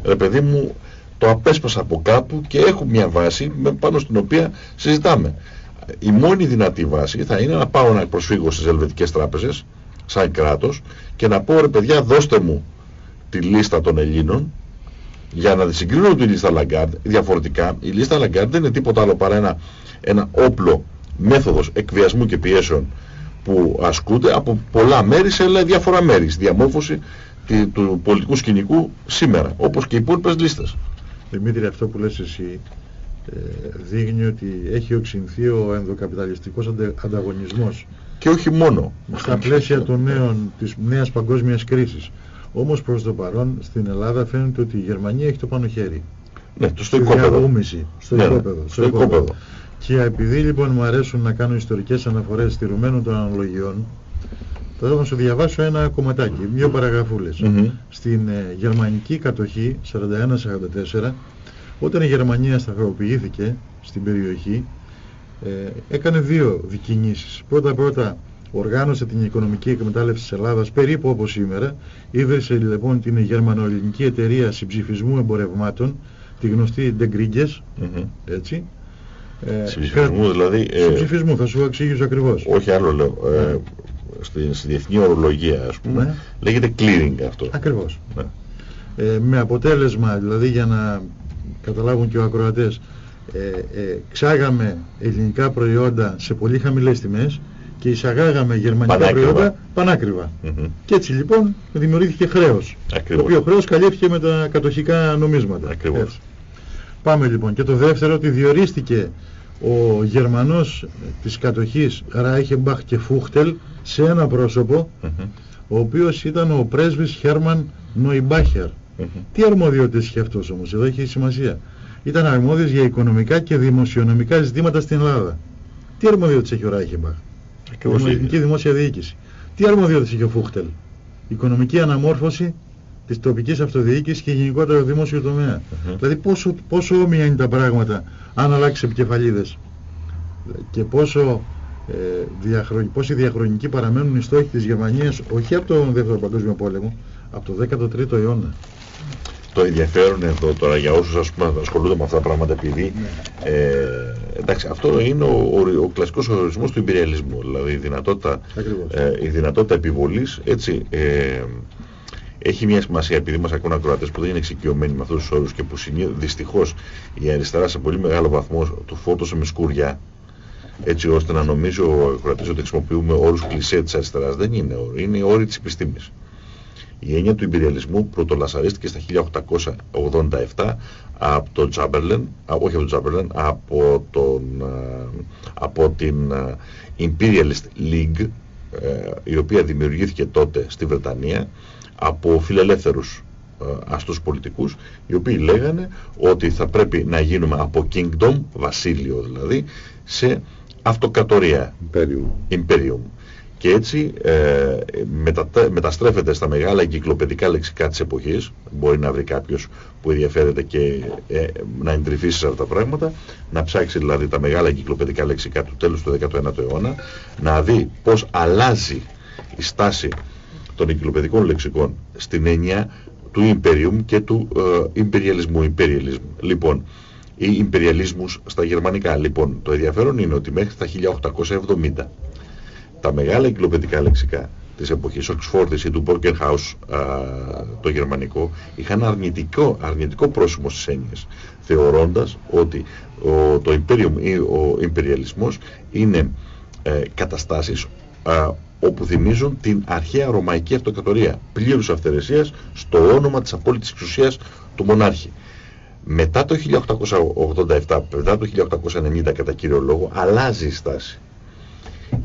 ρε παιδί μου, το απέσπασα από κάπου και έχω μια βάση πάνω στην οποία συζητάμε. Η μόνη δυνατή βάση θα είναι να πάω να προσφύγω στις ελβετικές τράπεζες σαν κράτος και να πω ρε παιδιά δώστε μου τη λίστα των Ελλήνων για να συγκρίνω τη λίστα Lagarde διαφορετικά η λίστα Lagarde δεν είναι τίποτα άλλο παρά ένα, ένα όπλο μέθοδος εκβιασμού και πιέσεων που ασκούνται από πολλά μέρη σε διάφορα μέρη στη διαμόρφωση του πολιτικού σκηνικού σήμερα όπως και οι υπόλοιπες λίστες. Δημήτρη αυτό που λες εσύ ε, δείχνει ότι έχει οξυνθεί ο ενδοκαπιταλιστικός ανταγωνισμός. Και όχι μόνο. Στα πλαίσια των νέων, της νέας παγκόσμιας κρίσης όμως προς το παρόν στην Ελλάδα φαίνεται ότι η Γερμανία έχει το πάνω χέρι. Ναι, το στο οικόπεδο. Στο ναι, οικόπεδο. Στο οικόπεδο. Και επειδή λοιπόν μου αρέσουν να κάνω ιστορικές αναφορές στηρωμένων των αναλογιών, θα να σου διαβάσω ένα κομματάκι, δύο παραγραφούλες. Στην ε, γερμανική κατοχή 41-44, όταν η Γερμανία σταθεροποιήθηκε στην περιοχή, ε, έκανε δύο δικινήσεις. Πρώτα-πρώτα οργάνωσε την οικονομική εκμετάλλευση της Ελλάδας περίπου όπως σήμερα, ίδρυσε λοιπόν την γερμανοελληνική εταιρεία συμψηφισμού εμπορευμάτων, τη γνωστή Ντεγκρίγκες, mm έτσι. Ε, συμψηφισμού δηλαδή... Ε, συμψηφισμού, θα σου εξηγήσω ακριβώς. Όχι άλλο λέω. Ε, στη, στη διεθνή ορολογία ας πούμε, ναι. λέγεται clearing αυτό. Ακριβώς. Ναι. Ε, με αποτέλεσμα, δηλαδή για να καταλάβουν και οι ακροατές, ε, ε, ξάγαμε ελληνικά προϊόντα σε πολύ χαμηλές τιμές και εισαγάγαμε γερμανικά πανάκριβα. προϊόντα πανάκριβα. Και έτσι λοιπόν δημιουργήθηκε χρέος. Το οποίο χρέος καλύφθηκε με τα κατοχικά νομίσματα. Ακριβώς. Πάμε λοιπόν. Και το δεύτερο ότι διορίστηκε ο Γερμανός της κατοχής Ράιχεμπαχ και Φούχτελ σε ένα πρόσωπο ο οποίος ήταν ο πρέσβης Χέρμαν Νοϊμπάχερ. Τι αρμοδιότητες είχε αυτός όμως, εδώ έχει σημασία. Ήταν αρμόδιος για οικονομικά και δημοσιονομικά ζητήματα στην Ελλάδα. Τι αρμοδιότητες έχει ο Ράιχεμπαχ. Εθνική Δημόσια Διοίκηση. Τι αρμοδιότητες είχε ο Φούχτελ; Οικονομική αναμόρφωση της τοπικής αυτοδιοίκησης και γενικότερα δημόσιο τομέα. Δηλαδή πόσο, πόσο όμοια είναι τα πράγματα αν αλλάξει επικεφαλίδες; Και πόσο ε, διαχρονι, πόσοι διαχρονικοί παραμένουν οι στόχοι της Γερμανίας όχι από τον Δεύτερο Παγκόσμιο Πόλεμο, από το 13ο αιώνα; Το ενδιαφέρον εδώ τώρα για όσους ας πούμε, ασχολούνται με αυτά τα πράγματα επειδή ναι. ε, εντάξει, αυτό είναι ο, ο, ο κλασικός ορισμός του υπεριαλισμού δηλαδή η δυνατότητα, ε, η δυνατότητα επιβολής έτσι ε, έχει μια σημασία επειδή μας ακούν ακροατές που δεν είναι εξοικειωμένοι με αυτούς τους όρους και που δυστυχώς η αριστερά σε πολύ μεγάλο βαθμό του φόρτωσε με σκούρια έτσι ώστε να νομίζει ο ακροατής ότι χρησιμοποιούμε όρους κλισέ της αριστεράς. Δεν είναι όροι, είναι όροι της επιστήμης Η έννοια του υπεριαλισμού πρωτολασαρίστηκε στα 1887 από τον Τζάμπερλεν, όχι από τον Τζάμπερλεν, από, τον, από την Imperialist League, η οποία δημιουργήθηκε τότε στη Βρετανία από φιλελεύθερους αστούς πολιτικούς οι οποίοι λέγανε ότι θα πρέπει να γίνουμε από kingdom, βασίλειο δηλαδή, σε αυτοκρατορία. Imperium. Imperium. Και έτσι ε, μεταστρέφεται στα μεγάλα εγκυκλοπαιδικά λεξικά της εποχής, μπορεί να βρει κάποιος που ενδιαφέρεται και ε, να εντρυφήσει σε αυτά τα πράγματα, να ψάξει δηλαδή τα μεγάλα εγκυκλοπαιδικά λεξικά του τέλους του 19ου αιώνα, να δει πώς αλλάζει η στάση των εγκυκλοπαιδικών λεξικών στην έννοια του Imperium και του ε, Imperialismu. Λοιπόν, ή Imperialismus στα γερμανικά. Λοιπόν, το ενδιαφέρον είναι ότι μέχρι τα 1870 τα μεγάλα εγκυκλοπαιδικά λεξικά της εποχής Οξφόρδης ή του Borkenhaus το γερμανικό είχαν αρνητικό, αρνητικό πρόσημο στις έννοιες θεωρώντας ότι ο, το Imperium ή ο Ιμπεριαλισμός είναι ε, καταστάσεις όπου θυμίζουν την αρχαία ρωμαϊκή αυτοκρατορία πλήρους αυθαιρεσίας στο όνομα της απόλυτης εξουσίας του μονάρχη. Μετά το 1887, μετά το 1890 κατά κύριο λόγο, αλλάζει η στάση.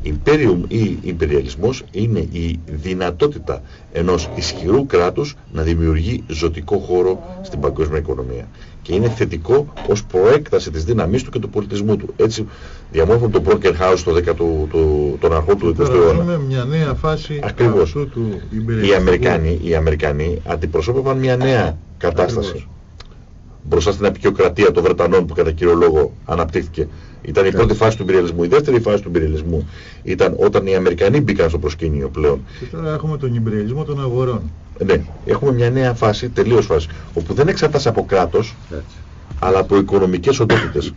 Imperium ή υπεριαλισμός είναι η δυνατότητα ενός ισχυρού κράτους να δημιουργεί ζωτικό χώρο στην παγκόσμια οικονομία. Και είναι θετικό ως προέκταση της δύναμής του και του πολιτισμού του. Έτσι διαμόρφων το Broker House στο 10 του, του, τον αρχό του 20ου αιώνα. μια νέα φάση Ακριβώς. του οι Αμερικάνοι, οι Αμερικανοί αντιπροσώπευαν μια νέα κατάσταση. Ακριβώς. Μπροστά στην απεικιοκρατία των Βρετανών που κατά κύριο λόγο αναπτύχθηκε ήταν η πρώτη φάση του υπηρελισμού. Η δεύτερη φάση του υπηρελισμού ήταν όταν οι Αμερικανοί μπήκαν στο προσκήνιο πλέον. Και τώρα έχουμε τον υπηρελισμό των αγορών. Ε, ναι, έχουμε μια νέα φάση, τελείως φάση, όπου δεν εξαρτάται από κράτος, αλλά από οικονομικές οντότητες.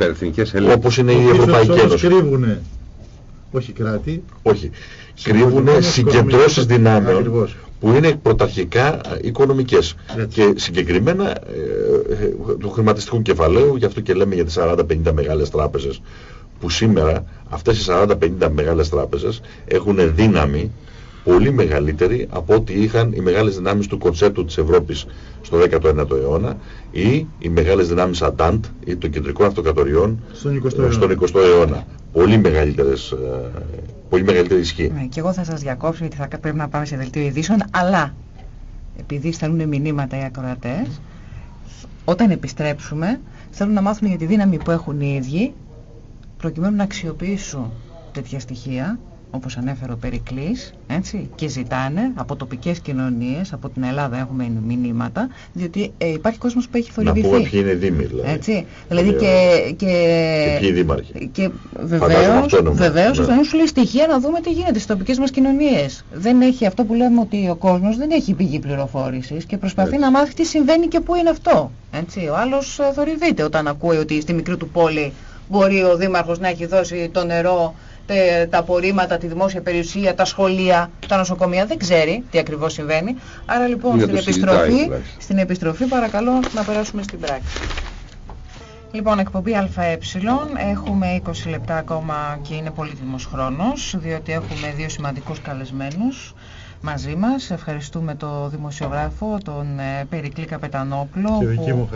Όπως είναι η Ευρωπαϊκή Ένωση. κρύβουν, όχι κράτη. Όχι. Κρύβουν συγκεντρώσεις δυνάμεων που είναι πρωταρχικά οικονομικές. Και συγκεκριμένα ε, ε, του χρηματιστικού κεφαλαίου, γι' αυτό και λέμε για τις 40-50 μεγάλες τράπεζες που σήμερα αυτές οι 40-50 μεγάλες τράπεζες έχουν δύναμη πολύ μεγαλύτερη από ό,τι είχαν οι μεγάλες δυνάμεις του κονσέπτου της Ευρώπης στο 19ο αιώνα ή οι μεγάλες δυνάμεις Αντάντ ή των κεντρικών αυτοκρατοριών στον 20ο στον 20ο αιώνα. Πολύ μεγαλύτερες ε, πολύ μεγαλύτερη ισχύ. Ναι, και εγώ θα σας διακόψω γιατί θα πρέπει να πάμε σε δελτίο ειδήσεων, αλλά επειδή στέλνουν μηνύματα οι ακροατές, όταν επιστρέψουμε θέλουν να μάθουν για τη δύναμη που έχουν οι ίδιοι προκειμένου να αξιοποιήσουν τέτοια στοιχεία όπως ανέφερε ο Περικλής, έτσι, και ζητάνε από τοπικές κοινωνίες, από την Ελλάδα έχουμε μηνύματα, διότι ε, υπάρχει κόσμος που έχει θορυβηθεί. Να πούμε ποιοι είναι δήμοι, δηλαδή. Έτσι, δηλαδή και... Και, και ποιοι δήμαρχοι. Και βεβαίως, βεβαίως ναι. σου λέει στοιχεία να δούμε τι γίνεται στις τοπικές μας κοινωνίες. Δεν έχει αυτό που λέμε ότι ο κόσμος δεν έχει πηγή πληροφόρησης και προσπαθεί έτσι. να μάθει τι συμβαίνει και πού είναι αυτό. Έτσι, ο άλλος ε, θορυβείται όταν ακούει ότι στη μικρή του πόλη μπορεί ο Δήμαρχος να έχει δώσει το νερό τα απορρίμματα, τη δημόσια περιουσία, τα σχολεία, τα νοσοκομεία. Δεν ξέρει τι ακριβώς συμβαίνει. Άρα λοιπόν στην επιστροφή, στην επιστροφή παρακαλώ να περάσουμε στην πράξη. Λοιπόν, εκπομπή ΑΕ, έχουμε 20 λεπτά ακόμα και είναι πολύτιμος χρόνος, διότι έχουμε δύο σημαντικούς καλεσμένους μαζί μας. Ευχαριστούμε το δημοσιογράφο, τον ε, Περικλή Καπετανόπουλο, που,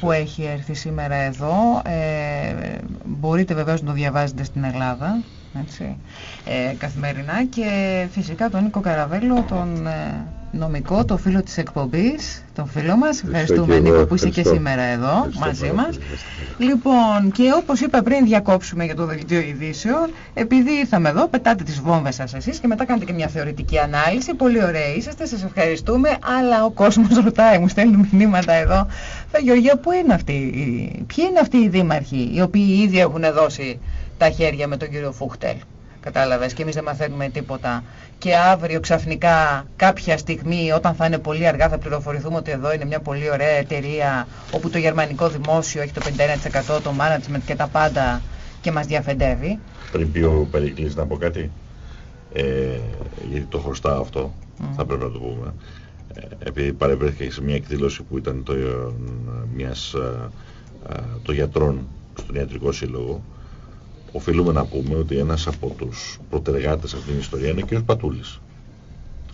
που έχει έρθει σήμερα εδώ. Ε, μπορείτε βεβαίως να το διαβάζετε στην Ελλάδα, έτσι, ε, καθημερινά και φυσικά τον Νίκο Καραβέλο, τον ε, νομικό, το φίλο της εκπομπής, τον φίλο μας. Ευχαριστούμε Νίκο που είσαι και σήμερα εδώ μαζί μας. Λοιπόν, και όπως είπα πριν διακόψουμε για το δελτίο ειδήσεων, επειδή ήρθαμε εδώ, πετάτε τις βόμβες σας εσείς και μετά κάνετε και μια θεωρητική ανάλυση. Πολύ ωραία είσαστε, σας ευχαριστούμε, αλλά ο κόσμος ρωτάει, μου στέλνουν μηνύματα εδώ. Θα Γεωργία, πού είναι αυτοί, ποιοι είναι αυτοί οι δήμαρχοι, οι οποίοι ήδη έχουν δώσει τα χέρια με τον κύριο Φούχτελ; Κατάλαβες και εμείς δεν μαθαίνουμε τίποτα. Και αύριο ξαφνικά κάποια στιγμή όταν θα είναι πολύ αργά θα πληροφορηθούμε ότι εδώ είναι μια πολύ ωραία εταιρεία όπου το γερμανικό δημόσιο έχει το 51% το management και τα πάντα και μας διαφεντεύει. Πριν πει ο Περικλής να πω κάτι, ε, γιατί το χρωστά αυτό, θα πρέπει να το πούμε. Ε, επειδή παρευρέθηκε σε μια εκδήλωση που ήταν το, ε, μιας, ε, το γιατρών στον Ιατρικό Σύλλογο, οφείλουμε να πούμε ότι ένας από τους προτεργάτες αυτήν την ιστορία είναι ο κ. Πατούλης.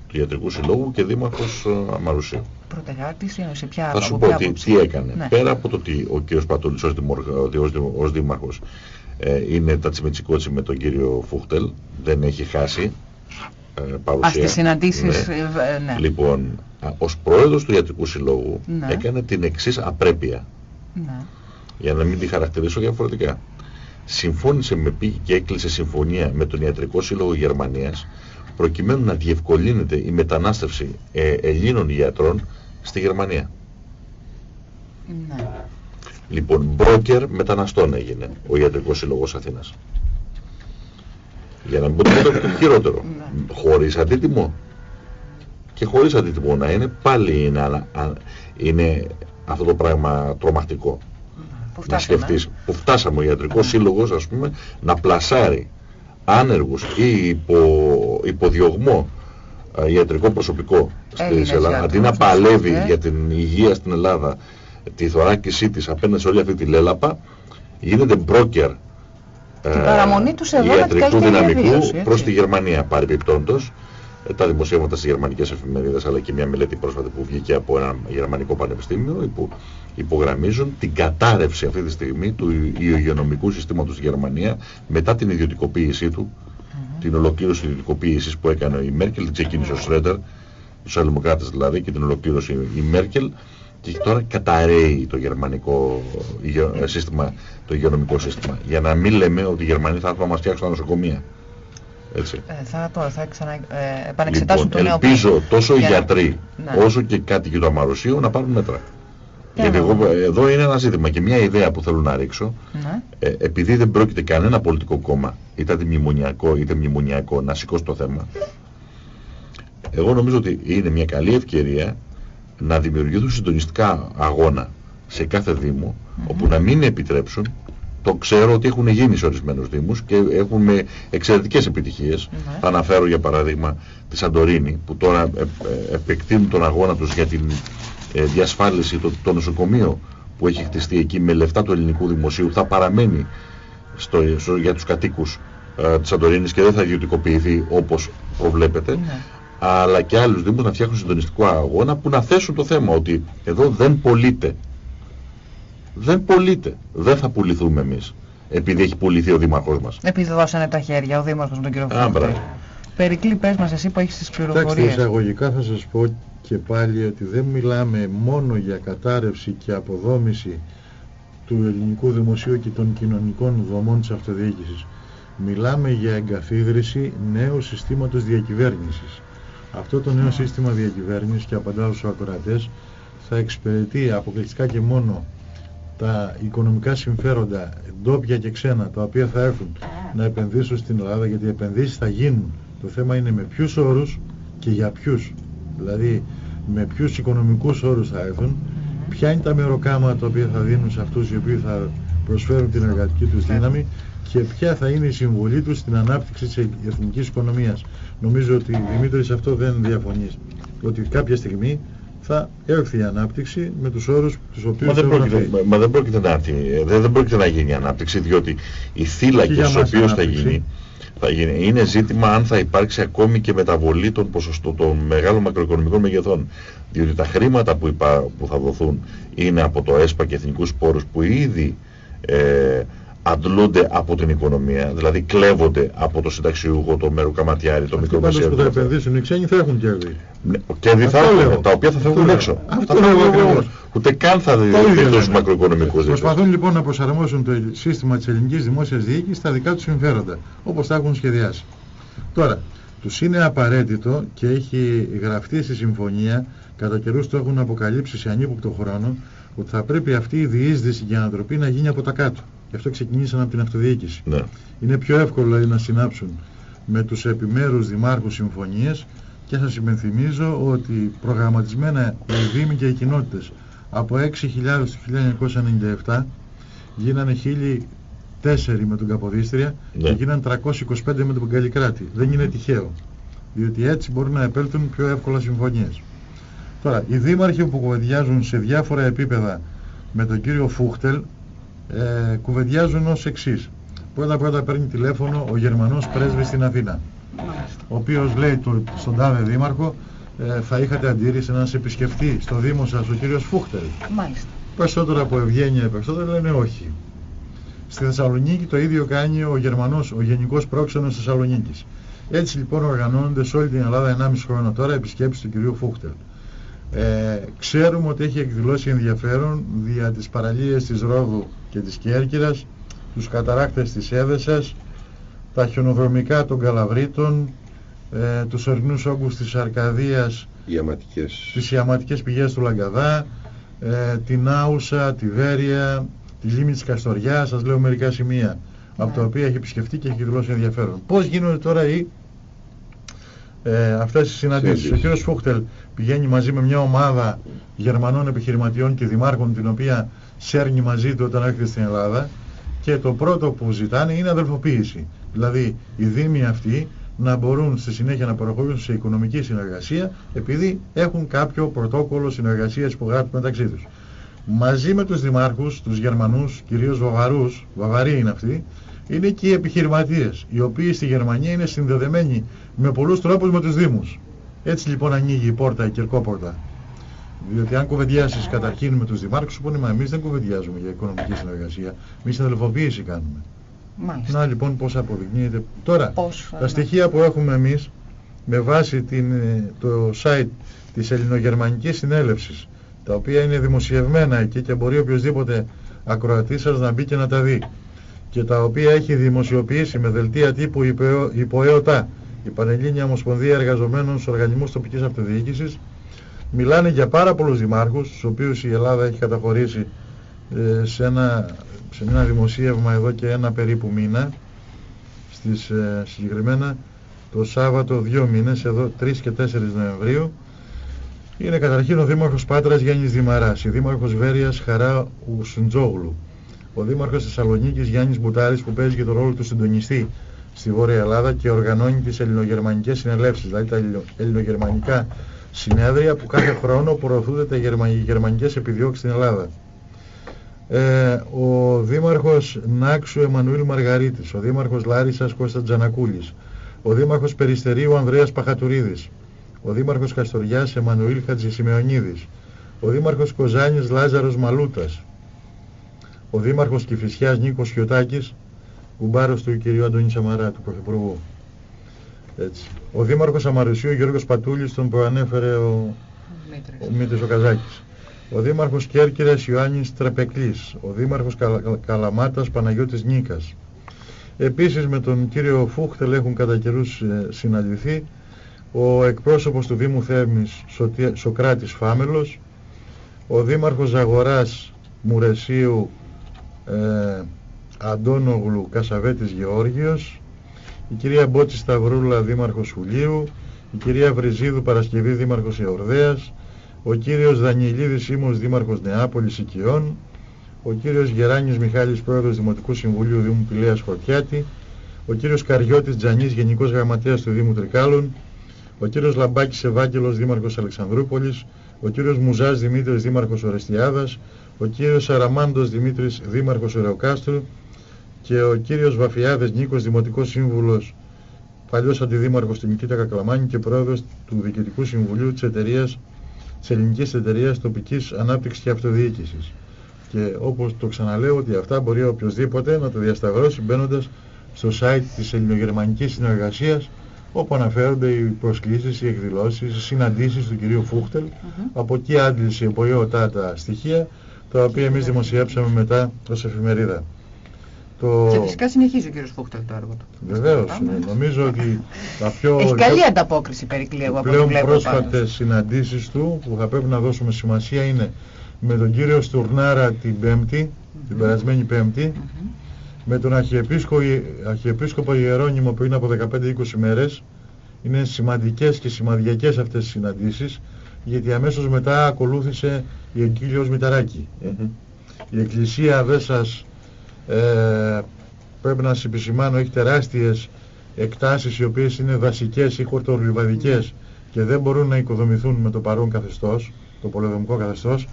του Ιατρικού Συλλόγου και δήμαρχος ε, Μαρουσίου. Πρωτεγάτης, σε ποια Θα σου από πω ποια τι, άποψη; τι έκανε. Ναι. Πέρα από το ότι ο κύριος Πατούλης ως, δημορ- ως, δημο- ως δήμαρχος ε, είναι τα τσιμιτσικότσι με τον κύριο Φούχτελ, δεν έχει χάσει ε, παρουσία. Α, στις συναντήσεις, Ναι. ε, ε, ναι. Λοιπόν, α, ως πρόεδρος του Ιατρικού Συλλόγου Ναι. έκανε την εξής απρέπεια, ναι. για να μην τη χαρακτηρίσω διαφορετικά. Συμφώνησε με πήγε και έκλεισε συμφωνία με τον Ιατρικό Σύλλογο Γερμανίας προκειμένου να διευκολύνεται η μετανάστευση ε, Ελλήνων ιατρών στη Γερμανία. ναι. Λοιπόν, μπρόκερ μεταναστών έγινε ο Ιατρικός Σύλλογος Αθήνας. Για να μην πω τίποτα το χειρότερο. Ναι. Χωρίς αντίτιμο. Και χωρίς αντίτιμο να είναι, πάλι είναι, ανα- α- είναι αυτό το πράγμα τρομακτικό. Που Να φτάσαμε. σκεφτείς, που φτάσαμε ο Ιατρικός Σύλλογος, ας πούμε, να πλασάρει άνεργους ή υπό, υποδιωγμό ε, ιατρικό προσωπικό Έλληνες στην Ελλάδα, αντί να ιατρούς, παλεύει ναι. για την υγεία στην Ελλάδα, τη θωράκισή της απέναντι σε όλη αυτή τη λέλαπα, γίνεται μπρόκερ Την παραμονή τους εδώ με την ιατρικού καλύτερη δυναμικού διαβίωση, έτσι. προς τη Γερμανία παρεμπιπτόντως. Ε, τα δημοσίευματα στις γερμανικές εφημερίδες αλλά και μια μελέτη πρόσφατη που βγήκε από ένα γερμανικό πανεπιστήμιο που υπογραμμίζουν την κατάρρευση αυτή τη στιγμή του υγειονομικού συστήματος στη Γερμανία μετά την ιδιωτικοποίησή του την ολοκλήρωση ιδιωτικοποίησης που έκανε η Μέρκελ, την ξεκίνησε ο Σρέντερ, τους αλληλομοκράτες δηλαδή και την ολοκλήρωση η Μέρκελ και τώρα καταραίει το γερμανικό υγειο- ε, σύστημα, το υγειονομικό σύστημα. Για να μην λέμε ότι οι Γερμανοί θα έρθουν να μας φτιάξουν τα νοσοκομεία. Έτσι. Ε, θα, τώρα θα ξανα, ε, επανεξετάσουν Λοιπόν, το νέο ελπίζω τόσο οι Για να- γιατροί Ναι. όσο και κάτοικοι του Αμαρουσίου να πάρουν μέτρα. Για Γιατί να εγώ, δούμε. εδώ είναι ένα ζήτημα και μια ιδέα που θέλω να ρίξω Ναι. ε, επειδή δεν πρόκειται κανένα πολιτικό κόμμα, είτε αντιμνημονιακό είτε μνημονιακό, να σηκώσει το θέμα, εγώ νομίζω ότι είναι μια καλή ευκαιρία να δημιουργηθούν συντονιστικά αγώνα σε κάθε Δήμο, όπου να μην επιτρέψουν, το ξέρω ότι έχουν γίνει σε ορισμένους Δήμους και έχουν με εξαιρετικές επιτυχίες. Ναι. Θα αναφέρω για παράδειγμα τη Σαντορίνη, που τώρα ε, ε, επεκτείνουν τον αγώνα τους για την ε, διασφάλιση το, το νοσοκομείο που έχει χτιστεί εκεί με λεφτά του ελληνικού δημοσίου θα παραμένει στο, στο- για τους κατοίκους ε, της Σαντορίνης και δεν θα ιδιωτικοποιηθεί όπως προβλέπεται Ναι. αλλά και άλλους δήμους να φτιάχνουν συντονιστικό αγώνα που να θέσουν το θέμα ότι εδώ δεν πωλείται δεν πωλείται δεν θα πουληθούμε εμείς επειδή έχει πουληθεί ο δήμαρχός μας Επειδή δώσανε τα χέρια ο Δήμαρχος με τον κύριο Α, Φούχτη. μπράβο. Περικλή, πες μας εσύ που έχεις τις Κοιτάξτε, πληροφορίες. εισαγωγικά θα σας πω και πάλι ότι δεν μιλάμε μόνο για κατάρρευση και αποδόμηση του ελληνικού δημοσίου και των κοινωνικών δομών της αυτοδιοίκησης. Μιλάμε για εγκαθίδρυση νέου συστήματος διακυβέρνησης. Αυτό το νέο σύστημα διακυβέρνησης και απαντάω στους ακροατές θα εξυπηρετεί αποκλειστικά και μόνο τα οικονομικά συμφέροντα ντόπια και ξένα τα οποία θα έρθουν να επενδύσουν στην Ελλάδα γιατί οι επενδύσεις θα γίνουν. Το θέμα είναι με ποιους όρους και για ποιους. Δηλαδή με ποιους οικονομικούς όρους θα έρθουν ποια είναι τα μεροκάματα τα οποία θα δίνουν σε αυτούς οι οποίοι θα προσφέρουν την εργατική τους δύναμη και ποια θα είναι η συμβολή τους στην ανάπτυξη της εθνικής οικονομίας. Νομίζω ότι Δημήτρης σε αυτό δεν διαφωνείς. Ότι κάποια στιγμή θα έρθει η ανάπτυξη με τους όρους τους οποίους Μα δεν, θέλουν πρόκειται, αυτοί. μα δεν, πρόκειται να, έρθει, ε, δεν, δεν πρόκειται να γίνει ανάπτυξη διότι οι Και θύλακες για στους μας οποίους θα ανάπτυξη. γίνει, θα γίνει είναι ζήτημα αν θα υπάρξει ακόμη και μεταβολή των, ποσοστό, των μεγάλων μακροοικονομικών μεγεθών. Διότι τα χρήματα που, υπά, που θα δοθούν είναι από το ΕΣΠΑ και εθνικούς πόρους που ήδη ε, αντλούνται από την οικονομία, δηλαδή κλέβονται από το συνταξιούχο, το μεροκαματιάρι, το Αυτοί πάντως μικρομεσαίο. που θα επενδύσουν οι ξένοι θα έχουν κέρδη. Ναι, κέρδη θα Αυτό έχουν, λέω. τα οποία θα φεύγουν Αυτό έξω. λέω. Αυτό Αυτά θα λέω φεύγουν ακριβώς. όμως. Ούτε καν θα Το ίδιο δείτε τους λέμε. μακροοικονομικούς δείκτες. Προσπαθούν λοιπόν να προσαρμόσουν το σύστημα της ελληνικής δημόσιας διοίκησης στα δικά τους συμφέροντα, όπως τα έχουν σχεδιάσει. Τώρα, τους είναι απαραίτητο και έχει γραφτεί στη συμφωνία, κατά καιρούς το έχουν αποκαλύψει σε ανύποπτο χρόνο, ότι θα πρέπει αυτή η διείσδυση και ανατροπή να γίνει από τα κάτω. Γι' αυτό ξεκινήσαν από την αυτοδιοίκηση. Ναι. Είναι πιο εύκολο δηλαδή, να συνάψουν με τους επιμέρους δημάρχους συμφωνίες και σας υπενθυμίζω ότι προγραμματισμένα οι δήμοι και οι κοινότητες από 6.000 το 1997 γίνανε 1.004 με τον Καποδίστρια Ναι. και γίνανε 325 με τον Καλλικράτη. Δεν είναι τυχαίο. Διότι έτσι μπορούν να επέλθουν πιο εύκολα συμφωνίες. Τώρα, οι δήμαρχοι που κουβεντιάζουν σε διάφορα επίπεδα με τον κύριο Φούχτελ ε, κουβεντιάζουν ως εξής. Πρώτα πρώτα παίρνει τηλέφωνο ο Γερμανός πρέσβης στην Αθήνα. ο οποίος λέει στον τάδε δήμαρχο ε, θα είχατε αντίρρηση να σε επισκεφτεί στο Δήμο σας ο κύριος Φούχτελ. Μάλιστα. Περισσότερο από ευγένεια περισσότερο λένε όχι. Στη Θεσσαλονίκη το ίδιο κάνει ο Γερμανός, ο Γενικός Πρόξενος Θεσσαλονίκης. Έτσι λοιπόν οργανώνονται σε όλη την Ελλάδα 1,5 χρόνο τώρα επισκέψεις του κυρίου Φούχτελ. Ε, ξέρουμε ότι έχει εκδηλώσει ενδιαφέρον δια τις παραλίες της Ρόδου και της Κέρκυρας, τους καταράκτες της Έδεσας, τα χιονοδρομικά των Καλαβρίτων, ε, τους ορεινούς όγκους της Αρκαδίας, Ιαματικές. τις ιαματικές πηγές του Λαγκαδά, ε, την Άουσα, τη Βέρεια, τη Λίμνη της Καστοριάς, σας λέω μερικά σημεία, από τα ναι. οποία έχει επισκεφτεί και έχει δηλώσει ενδιαφέρον. Πώς γίνονται τώρα οι, ε, αυτές οι συναντήσεις. Ο κύριος Φούχτελ πηγαίνει μαζί με μια ομάδα Γερμανών επιχειρηματιών και δημάρχων, την οποία σέρνει μαζί του όταν έρχεται στην Ελλάδα, και το πρώτο που ζητάνε είναι αδελφοποίηση. Δηλαδή οι δήμοι αυτοί να μπορούν στη συνέχεια να προχωρήσουν σε οικονομική συνεργασία επειδή έχουν κάποιο πρωτόκολλο συνεργασίας που γράφει μεταξύ τους. Μαζί με τους δημάρχους, τους Γερμανούς, κυρίως Βαβαρούς, Βαβαροί είναι αυτοί, είναι και οι επιχειρηματίες, οι οποίοι στη Γερμανία είναι συνδεδεμένοι με πολλούς τρόπους με τους Δήμους. Έτσι λοιπόν ανοίγει η πόρτα, η κερκόπορτα. Διότι αν κουβεντιάσεις καταρχήν με τους δημάρχους, σου πούνε, μα εμείς δεν κουβεντιάζουμε για οικονομική συνεργασία, εμείς συνδελφοποίηση κάνουμε. Μάλιστα. Να λοιπόν πώς αποδεικνύεται. Τώρα, τα στοιχεία που έχουμε εμείς με βάση την, ε, το site της Ελληνογερμανικής Συνέλευσης, τα οποία είναι δημοσιευμένα εκεί και μπορεί οποιοδήποτε ακροατής σας να μπει και να τα δει και τα οποία έχει δημοσιοποιήσει με δελτία τύπου υπό ΕΟΤΑ, η Πανελλήνια Ομοσπονδία Εργαζομένων στους Οργανισμούς Τοπικής Αυτοδιοίκησης, μιλάνε για πάρα πολλούς δημάρχους, στους οποίους η Ελλάδα έχει καταχωρήσει ε, σε ένα σε ένα δημοσίευμα εδώ και ένα περίπου μήνα στις ε, συγκεκριμένα το Σάββατο δύο μήνες εδώ 3 και 4 Νοεμβρίου. Είναι καταρχήν ο Δήμαρχος Πάτρας Γιάννης Δημαράς, η Δήμαρχος Βέρειας Χαρά Ουσουντζόγλου, ο Δήμαρχος Θεσσαλονίκης Γιάννης Μπουτάρης που παίζει και το ρόλο του συντονιστή στη Βόρεια Ελλάδα και οργανώνει τις ελληνογερμανικές συνελεύσεις, δηλαδή τα ελληνογερμανικά συνέδρια που κάθε χρόνο προωθούνται τα γερμανικές επιδιώξεις στην Ελλάδα ε, ο Δήμαρχος Νάξου Εμμανουήλ Μαργαρίτης, ο Δήμαρχος Λάρισας Κώστας Τζανακούλης, ο Δήμαρχος Περιστερίου Ανδρέας Παχατουρίδης, ο Δήμαρχος Καστοριάς Εμμανουήλ Χατζησημεωνίδης, ο Δήμαρχος Κοζάνης Λάζαρος Μαλούτας, ο Δήμαρχος Κηφισιάς Νίκος Χιωτάκης, κουμπάρος του κ. Αντώνη Σαμαρά, του Πρωθυπουργού. Έτσι. Ο Δήμαρχος Αμαρουσίου Γιώργος Πατούλης, τον προανέφερε ο, ο Μήτρης ο Καζάκης ο Δήμαρχος Κέρκυρας Ιωάννης Τρεπεκλής, ο Δήμαρχος Καλαμάτας Παναγιώτης Νίκας. Επίσης με τον κύριο Φούχτελ έχουν κατά καιρούς ε, συναντηθεί ο εκπρόσωπος του Δήμου Θέρμης Σοκράτης Φάμελος, ο Δήμαρχος Ζαγοράς Μουρεσίου ε, Αντώνογλου Κασαβέτης Γεώργιος, η κυρία Μπότση Σταυρούλα Δήμαρχος Σουλίου, η κυρία Βριζίδου Παρασκευή Δήμαρχος Εορδέας, ο κύριος Δανιηλίδης Ήμος Δήμαρχος Νεάπολης Οικειών, ο κύριος Γεράνιος Μιχάλης Πρόεδρος Δημοτικού Συμβουλίου Δήμου Πηλέας Χορτιάτη, ο κύριος Καριώτης Τζανής Γενικός Γραμματέας του Δήμου Τρικάλων, ο κύριος Λαμπάκης Ευάγγελος Δήμαρχος Αλεξανδρούπολης, ο κύριος Μουζάς Δημήτρης Δήμαρχος Ορεστιάδας, ο κύριος Αραμάντος Δημήτρης Δήμαρχος Ωρεοκάστρου και ο κύριος Βαφιάδες Νίκος Δημοτικός Σύμβουλος παλιός αντιδήμαρχος του Νικήτα Κακλαμάνη και πρόεδρος του Διοικητικού Συμβουλίου της εταιρείας της ελληνικής εταιρείας τοπικής ανάπτυξης και αυτοδιοίκησης. Και όπως το ξαναλέω ότι αυτά μπορεί οποιοδήποτε να το διασταυρώσει μπαίνοντας στο site της ελληνογερμανικής συνεργασίας όπου αναφέρονται οι προσκλήσεις, οι εκδηλώσεις, οι συναντήσεις του κυρίου Φούχτελ. Από εκεί άντλησε από ΙΟΤΑ τα στοιχεία τα οποία εμείς δημοσιεύσαμε μετά ως εφημερίδα. Το... Και φυσικά συνεχίζει ο κύριος Φούχτελ το έργο του. Βεβαίως. Νομίζω ότι τα πιο... Έχει καλή ανταπόκριση Περικλή εγώ από το βλέπω πρόσφατες συναντήσεις του που θα πρέπει να δώσουμε σημασία είναι με τον κύριο Στουρνάρα την Πέμπτη, την περασμένη Πέμπτη, με τον Αρχιεπίσκοπο, Αρχιεπίσκοπο Ιερώνυμο πριν από 15-20 μέρες. Είναι σημαντικές και σημαδιακές αυτές οι συναντήσεις γιατί αμέσως μετά ακολούθησε η εγκύλιος Μηταράκη. Η Εκκλησία δεν σας ε, πρέπει να σας επισημάνω έχει τεράστιες εκτάσεις οι οποίες είναι δασικές ή χορτολιβαδικές και δεν μπορούν να οικοδομηθούν με το παρόν καθεστώς, το πολεοδομικό καθεστώς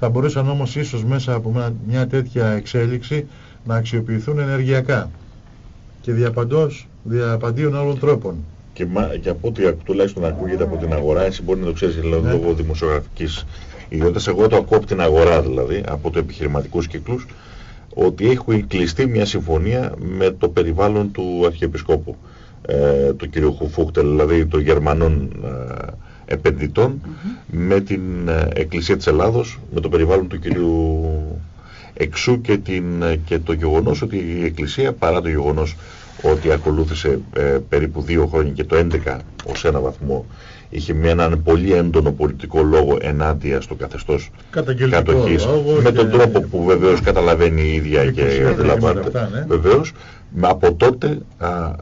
θα μπορούσαν όμως ίσως μέσα από μια τέτοια εξέλιξη να αξιοποιηθούν ενεργειακά και διαπαντός, διαπαντίων άλλων τρόπων. και, και από ό,τι τουλάχιστον ακούγεται από την αγορά, εσύ μπορεί να το ξέρεις δηλαδή, ναι. λόγω δημοσιογραφικής ιδιότητας, εγώ το ακούω από την αγορά δηλαδή, από το επιχειρηματικούς κύκλους, ότι έχει κλειστεί μια συμφωνία με το περιβάλλον του Αρχιεπισκόπου, ε, του κ. Χουφούχτελ, δηλαδή των Γερμανών ε, επενδυτών, με την ε, Εκκλησία της Ελλάδος, με το περιβάλλον του κ. Εξού και, την, και το γεγονός ότι η Εκκλησία, παρά το γεγονός ότι ακολούθησε ε, περίπου δύο χρόνια και το 11 ως ένα βαθμό είχε μια, έναν πολύ έντονο πολιτικό λόγο ενάντια στο καθεστώς κατοχής με τον τρόπο που βεβαίως καταλαβαίνει η ίδια και αντιλαμβάνεται ναι. βεβαίως από τότε α,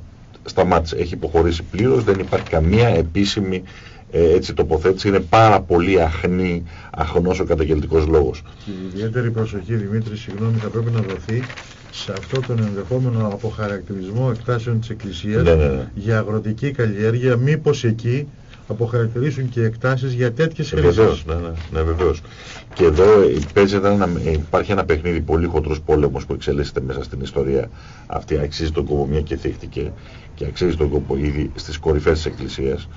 σταμάτησε, έχει υποχωρήσει πλήρως δεν υπάρχει καμία επίσημη ε, έτσι τοποθέτηση είναι πάρα πολύ αχνή, αχνός ο καταγγελτικός λόγος. Και ιδιαίτερη προσοχή Δημήτρη, συγγνώμη, θα πρέπει να δοθεί σε αυτό τον ενδεχόμενο αποχαρακτηρισμό εκτάσεων της Εκκλησίας ναι, ναι, ναι. για αγροτική καλλιέργεια, μήπως εκεί αποχαρακτηρίσουν και εκτάσεις για τέτοιες χρήσεις. Βεβαίως, ναι, ναι, ναι, βεβαίως. Και εδώ ένα, υπάρχει ένα παιχνίδι πολύ χοντρός πόλεμος που εξελίσσεται μέσα στην ιστορία αυτή, αξίζει τον κόπο μια και θύχτηκε και αξίζει τον κόπο ήδη στις κορυφές της Εκκλησίας,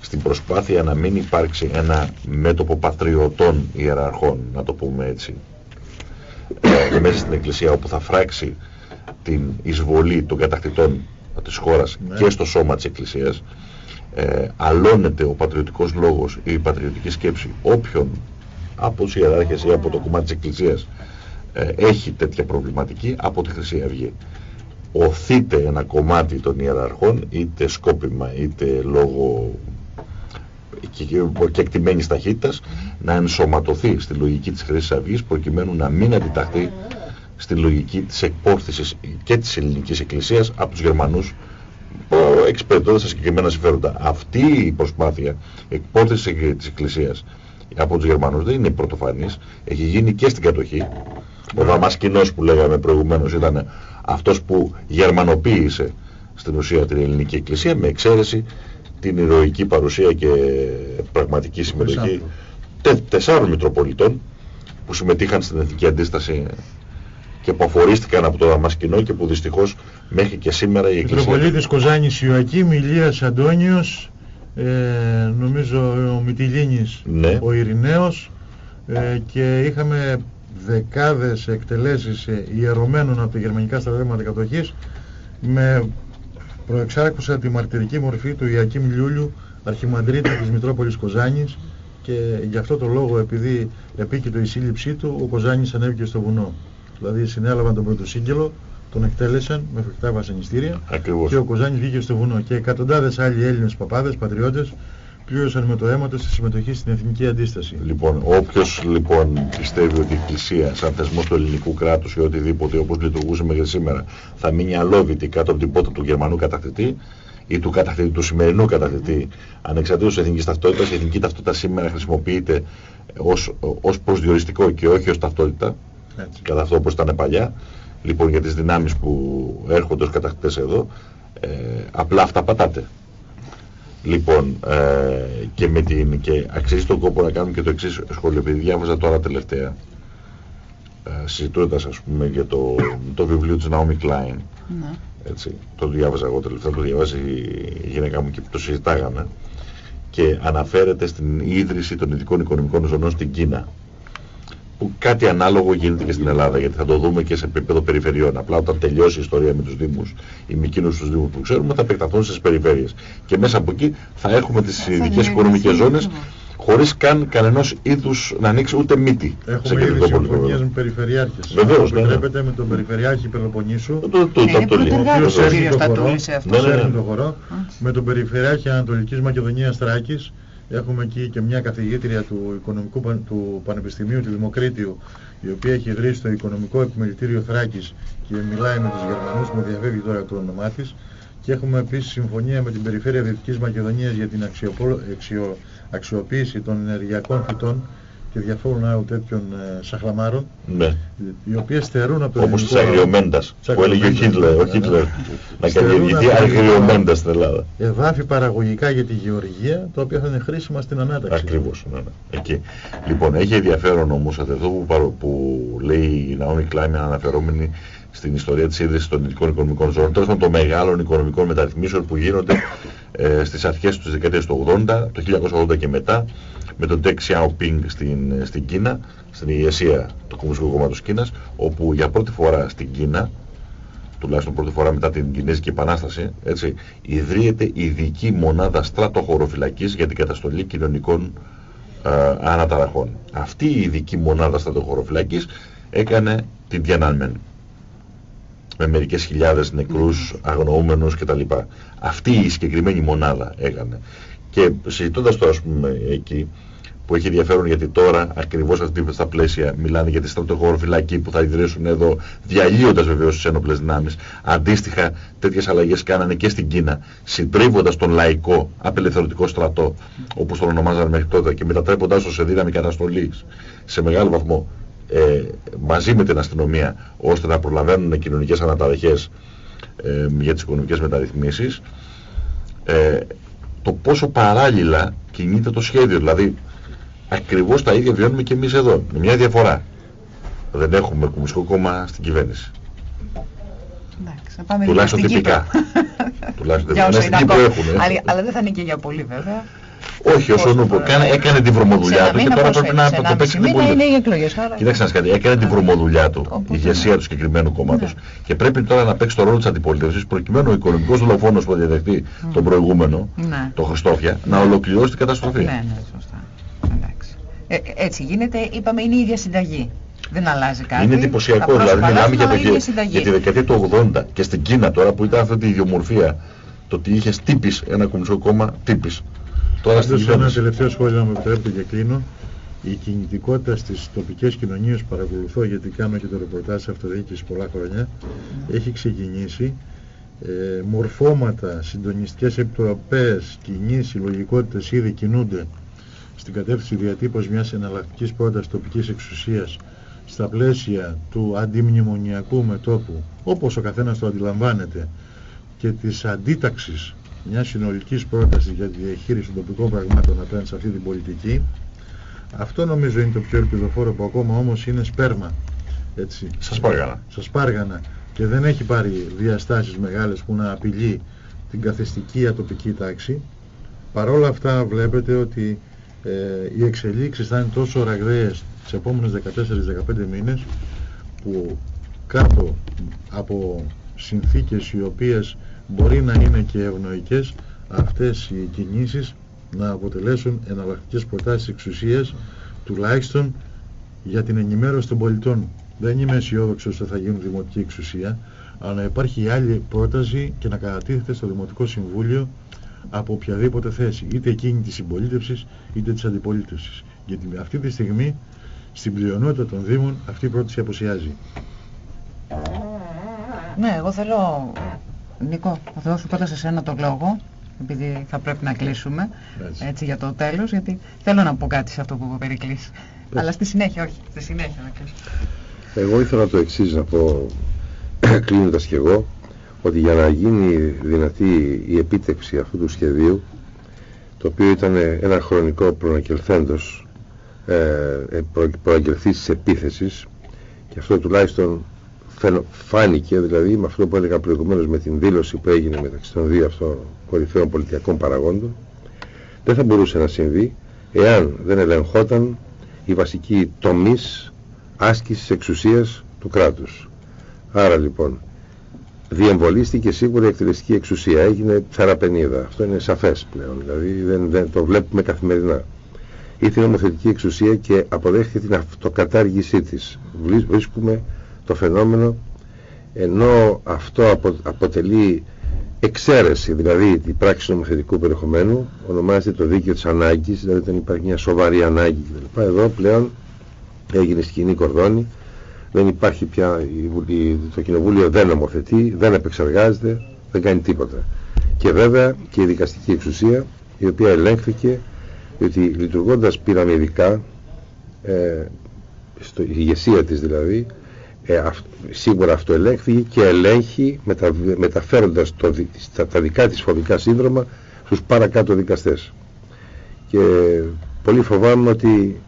στην προσπάθεια να μην υπάρξει ένα μέτωπο πατριωτών ιεραρχών, να το πούμε έτσι, ε, μέσα στην Εκκλησία όπου θα φράξει την εισβολή των κατακτητών της χώρας ναι. και στο σώμα της Εκκλησίας ε, αλώνεται ο πατριωτικός λόγος ή η πατριωτική σκέψη όποιον από τους ιεράρχες ή από το κομμάτι της Εκκλησίας ε, έχει τέτοια προβληματική από τη Χρυσή Αυγή. Οθείται ένα κομμάτι των ιεραρχών είτε σκόπιμα είτε λόγω και εκτιμένης ταχύτητας να ενσωματωθεί στη λογική της Χρυσής Αυγής προκειμένου να μην αντιταχθεί στη λογική της εκπόρθησης και της ελληνικής εκκλησίας από τους Γερμανούς εξυπηρετώντας τα συγκεκριμένα συμφέροντα. Αυτή η προσπάθεια εκπόρθησης της εκκλησίας από τους Γερμανούς δεν είναι πρωτοφανής, έχει γίνει και στην κατοχή. Ο Δαμασκηνός που λέγαμε προηγουμένως ήταν αυτός που γερμανοποίησε στην ουσία την ελληνική εκκλησία με εξαίρεση την ηρωική παρουσία και πραγματική συμμετοχή τε, τεσσάρων Μητροπολιτών που συμμετείχαν στην εθνική αντίσταση και που αφορίστηκαν από το Δαμασκηνό και που δυστυχώς μέχρι και σήμερα η Εκκλησία... Μητροπολίτης Κοζάνης Ιωακήμ, Ηλίας Αντώνιος, ε, νομίζω ο Μητυλίνης, ναι. ο Ειρηναίος ε, και είχαμε δεκάδες εκτελέσεις ε, ιερωμένων από τα γερμανικά στρατεύματα κατοχής με προεξάρχουσα τη μαρτυρική μορφή του Ιακήμ Λιούλιου, αρχιμαντρίτη της Μητρόπολης Κοζάνης και γι' αυτό το λόγο επειδή επίκειτο η σύλληψή του, ο Κοζάνης ανέβηκε στο βουνό. Δηλαδή συνέλαβαν τον πρώτο σύγγελο, τον εκτέλεσαν με φρικτά βασανιστήρια και ο Κοζάνης βγήκε στο βουνό. Και εκατοντάδες άλλοι Έλληνες παπάδες, πατριώτες, πλήρωσαν με το αίμα τους τη συμμετοχή στην εθνική αντίσταση. Λοιπόν, όποιος λοιπόν πιστεύει ότι η Εκκλησία σαν θεσμός του ελληνικού κράτους ή οτιδήποτε όπως λειτουργούσε μέχρι σήμερα θα μείνει αλόβητη κάτω από την πότα του Γερμανού κατακτητή ή του, κατακτητή, του σημερινού κατακτητή ανεξαρτήτως εθνικής ταυτότητας, η εθνική ταυτότητα σήμερα χρησιμοποιείται ως, ως προσδιοριστικό και όχι ως ταυτότητα, Έτσι. κατά αυτό όπως ήταν παλιά, λοιπόν για τις δυνάμεις που έρχονται ως κατακτητές εδώ, ε, απλά αυτά πατάτε. Λοιπόν, ε, και, με την, και αξίζει τον κόπο να κάνουμε και το εξής σχόλιο, επειδή διάβαζα τώρα τελευταία, ε, συζητώντας ας πούμε για το, το βιβλίο της Naomi Klein, ναι. έτσι, το διάβαζα εγώ τελευταία, το διαβάζει η γυναίκα μου και το συζητάγαμε, και αναφέρεται στην ίδρυση των ειδικών οικονομικών ζωνών στην Κίνα που κάτι ανάλογο γίνεται και στην Ελλάδα, γιατί θα το δούμε και σε επίπεδο περιφερειών. Απλά όταν τελειώσει η ιστορία με τους Δήμους ή με εκείνους τους Δήμους που ξέρουμε, θα επεκταθούν στις περιφέρειες. Και μέσα από εκεί θα έχουμε τις ειδικές οικονομικές ζώνες, χωρίς καν κανενός είδους να ανοίξει ούτε μύτη. Έχουμε ήδη συμφωνίες με περιφερειάρχες. Βεβαίως, ναι, ναι. με τον περιφερειάρχη Πελοποννήσου, το, το, το, το, ο οποίος έρχεται το χωρό, το χωρό, με τον περιφερειάρχη Ανατολικής Μακεδονίας Θράκης, Έχουμε εκεί και μια καθηγήτρια του, οικονομικού, του Πανεπιστημίου του Δημοκρίτιου η οποία έχει ιδρύσει το Οικονομικό Επιμελητήριο Θράκης και μιλάει με τους Γερμανούς, μου διαφεύγει τώρα το όνομά της. Και έχουμε επίσης συμφωνία με την Περιφέρεια Δυτικής Μακεδονίας για την αξιο, αξιοποίηση των ενεργειακών φυτών και διαφόρων άλλων τέτοιων ε, σαχλαμάρων ναι. οι οποίες στερούν από το Όπως τις αγριομέντας που έλεγε ο Χίτλερ, ο Χίτλερ να καλλιεργηθεί αγριομέντα στην Ελλάδα. Εδάφη παραγωγικά για τη γεωργία τα οποία θα είναι χρήσιμα στην ανάταξη. Ακριβώς, ναι, ναι. Εκεί. Λοιπόν, έχει ενδιαφέρον όμως αυτό που, που λέει η Ναόμι Κλάιμεν αναφερόμενη στην ιστορία της ίδρυσης των ειδικών οικονομικών ζώνων, τέλος των μεγάλων οικονομικών μεταρρυθμίσεων που γίνονται ε, στις αρχές της δεκαετίας του 80, το 1980 και μετά, με τον Deng Xiaoping στην, στην Κίνα, στην ηγεσία του Κομμουνιστικού Κόμματος Κίνας, όπου για πρώτη φορά στην Κίνα, τουλάχιστον πρώτη φορά μετά την Κινέζικη Επανάσταση, έτσι, ιδρύεται ειδική μονάδα στρατοχωροφυλακής για την καταστολή κοινωνικών ε, αναταραχών. Αυτή η ειδική μονάδα στρατοχωροφυλακής έκανε την Tiananmen με μερικές χιλιάδες νεκρούς, αγνοούμενους κτλ. Αυτή η συγκεκριμένη μονάδα έκανε. Και συζητώντας το ας πούμε εκεί, που έχει ενδιαφέρον γιατί τώρα ακριβώς αυτή στα πλαίσια μιλάνε για τη στρατοχωροφυλακή που θα ιδρύσουν εδώ διαλύοντας βεβαίως τις ένοπλες δυνάμεις. Αντίστοιχα τέτοιες αλλαγές κάνανε και στην Κίνα συντρίβοντας τον λαϊκό απελευθερωτικό στρατό όπως τον ονομάζανε μέχρι τότε και μετατρέποντάς το σε δύναμη καταστολής σε μεγάλο βαθμό ε, μαζί με την αστυνομία ώστε να προλαβαίνουν κοινωνικές αναταραχές ε, για τις οικονομικές μεταρρυθμίσεις ε, το πόσο παράλληλα κινείται το σχέδιο. Δηλαδή ακριβώς τα ίδια βιώνουμε και εμείς εδώ με μια διαφορά. Δεν έχουμε κομμουνιστικό κόμμα στην κυβέρνηση. Εντάξει, πάμε τουλάχιστον τυπικά. Τουλάχιστον για δεν είναι που έχουν αλλά, αλλά δεν θα είναι και για πολύ βέβαια όχι, όσο νούπο. Έκανε, έκανε την βρωμοδουλειά του και τώρα πρέπει να το παίξει την είναι οι εκλογές. Κοιτάξτε να κάτι. Έκανε την βρωμοδουλειά του, η ηγεσία του συγκεκριμένου κόμματος ναι. και πρέπει τώρα να παίξει το ρόλο της αντιπολίτευσης προκειμένου ο οικονομικός δολοφόνος που θα διαδεχτεί τον προηγούμενο, ναι. τον Χριστόφια, να ολοκληρώσει την καταστροφή. Ναι, ναι, σωστά. Ε, έτσι γίνεται, είπαμε, είναι η ίδια συνταγή. Δεν αλλάζει κάτι. Είναι εντυπωσιακό. Δηλαδή, μιλάμε για, για τη δεκαετία του 80 και στην Κίνα τώρα που ήταν αυτή η ιδιομορφία. Το ότι είχες τύπης ένα κομμουνιστικό κόμμα, τύπης. Τώρα στην ένα τελευταίο σχόλιο να μου επιτρέπετε και κλείνω. Η κινητικότητα στις τοπικές κοινωνίες που παρακολουθώ γιατί κάνω και το ρεπορτάζ σε αυτοδιοίκηση πολλά χρόνια έχει ξεκινήσει ε, μορφώματα, συντονιστικές επιτροπές, κινήσεις, συλλογικότητες ήδη κινούνται στην κατεύθυνση διατύπωσης μιας εναλλακτικής πρότασης τοπικής εξουσίας στα πλαίσια του αντιμνημονιακού μετόπου όπως ο καθένας το αντιλαμβάνεται και της αντίταξης μια συνολικής πρόταση για τη διαχείριση των τοπικών πραγμάτων απέναντι σε αυτή την πολιτική αυτό νομίζω είναι το πιο ελπιδοφόρο που ακόμα όμως είναι σπέρμα έτσι. Σας πάργανα. Σας πάργανα και δεν έχει πάρει διαστάσεις μεγάλες που να απειλεί την καθεστική ατοπική τάξη παρόλα αυτά βλέπετε ότι ε, οι εξελίξεις θα είναι τόσο ραγδαίες τις επόμενες 14-15 μήνες που κάτω από συνθήκες οι οποίες μπορεί να είναι και ευνοϊκές αυτές οι κινήσεις να αποτελέσουν εναλλακτικές προτάσεις εξουσίας τουλάχιστον για την ενημέρωση των πολιτών. Δεν είμαι αισιόδοξος ότι θα γίνουν δημοτική εξουσία, αλλά να υπάρχει η άλλη πρόταση και να κατατίθεται στο Δημοτικό Συμβούλιο από οποιαδήποτε θέση, είτε εκείνη της συμπολίτευσης είτε της αντιπολίτευσης. Γιατί αυτή τη στιγμή στην πλειονότητα των Δήμων αυτή η πρόταση αποσιάζει. Ναι, εγώ θέλω Νίκο, θα δώσω πρώτα σε σένα τον λόγο, επειδή θα πρέπει να κλείσουμε έτσι, για το τέλος, γιατί θέλω να πω κάτι σε αυτό που είπε ο Περικλής. Αλλά στη συνέχεια, όχι, στη συνέχεια να κλείσω. Εγώ ήθελα το εξής να πω, κλείνοντας κι εγώ, ότι για να γίνει δυνατή η επίτευξη αυτού του σχεδίου, το οποίο ήταν ένα χρονικό προαναγγελθέντος, ε, ε προαγγελθής της επίθεσης, και αυτό τουλάχιστον φάνηκε δηλαδή με αυτό που έλεγα προηγουμένως με την δήλωση που έγινε μεταξύ των δύο αυτών κορυφαίων πολιτιακών παραγόντων δεν θα μπορούσε να συμβεί εάν δεν ελεγχόταν η βασική τομής άσκησης εξουσίας του κράτους. Άρα λοιπόν διεμβολίστηκε σίγουρα η εκτελεστική εξουσία, έγινε θεραπενίδα. Αυτό είναι σαφές πλέον, δηλαδή δεν, δεν το βλέπουμε καθημερινά. Ήρθε η νομοθετική εξουσία και αποδέχθηκε την αυτοκατάργησή της. Βρίσκουμε το φαινόμενο ενώ αυτό αποτελεί εξαίρεση, δηλαδή η πράξη νομοθετικού περιεχομένου ονομάζεται το δίκαιο της ανάγκης, δηλαδή δεν υπάρχει μια σοβαρή ανάγκη κλπ. Εδώ πλέον έγινε σκηνή κορδόνη, δεν υπάρχει πια, το κοινοβούλιο δεν νομοθετεί, δεν επεξεργάζεται, δεν κάνει τίποτα. Και βέβαια και η δικαστική εξουσία η οποία ελέγχθηκε ότι λειτουργώντας πυραμιδικά ε, στο, η ηγεσία της δηλαδή ε, σίγουρα αυτό ελέγχθηκε και ελέγχει μετα, μεταφέροντας το, τα, τα δικά της φοβικά σύνδρομα στους παρακάτω δικαστές. Και πολύ φοβάμαι ότι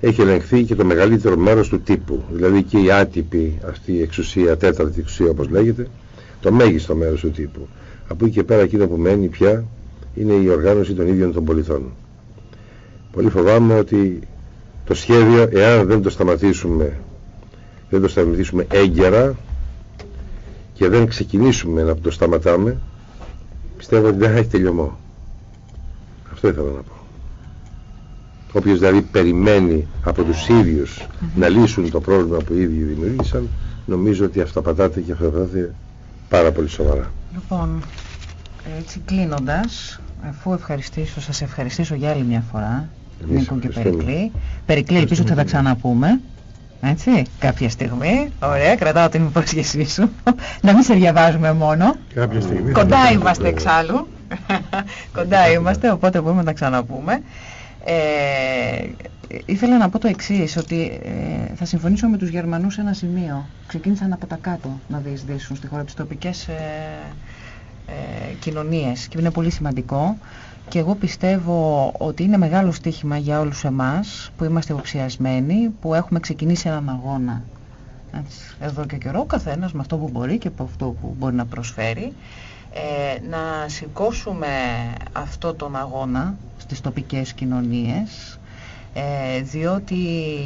έχει ελεγχθεί και το μεγαλύτερο μέρος του τύπου, δηλαδή και η άτυπη αυτή η εξουσία, τέταρτη εξουσία όπως λέγεται, το μέγιστο μέρος του τύπου. Από εκεί και πέρα εκείνο που μένει πια είναι η οργάνωση των ίδιων των πολιτών. Πολύ φοβάμαι ότι το σχέδιο, εάν δεν το σταματήσουμε, δεν το σταματήσουμε έγκαιρα και δεν ξεκινήσουμε να το σταματάμε, πιστεύω ότι δεν θα έχει τελειωμό. Αυτό ήθελα να πω. Όποιος δηλαδή περιμένει από τους ίδιους να λύσουν το πρόβλημα που οι ίδιοι δημιούργησαν, νομίζω ότι αυταπατάται και αυταπατάται πάρα πολύ σοβαρά. Λοιπόν, έτσι κλείνοντας, αφού ευχαριστήσω, σας ευχαριστήσω για άλλη μια φορά, Εμείς Νίκο και ευχαριστούμε. Περικλή. Περικλή, ελπίζω ότι θα τα ξαναπούμε. Έτσι, κάποια στιγμή. Ωραία, κρατάω την υπόσχεσή σου. να μην σε διαβάζουμε μόνο. Κάποια στιγμή. θα Κοντά το είμαστε κάνουμε. εξάλλου. Κοντά είμαστε, οπότε μπορούμε να τα ξαναπούμε. Ε, ήθελα να πω το εξής, ότι ε, θα συμφωνήσω με τους Γερμανούς σε ένα σημείο. Ξεκίνησαν από τα κάτω να διεισδύσουν στη χώρα τις τοπικές ε, ε, κοινωνίες και είναι πολύ σημαντικό. Και εγώ πιστεύω ότι είναι μεγάλο στοίχημα για όλους εμάς που είμαστε υποψιασμένοι, που έχουμε ξεκινήσει έναν αγώνα έτσι, εδώ και καιρό, ο καθένας με αυτό που μπορεί και από αυτό που μπορεί να προσφέρει, ε, να σηκώσουμε αυτό τον αγώνα στις τοπικές κοινωνίες, ε, διότι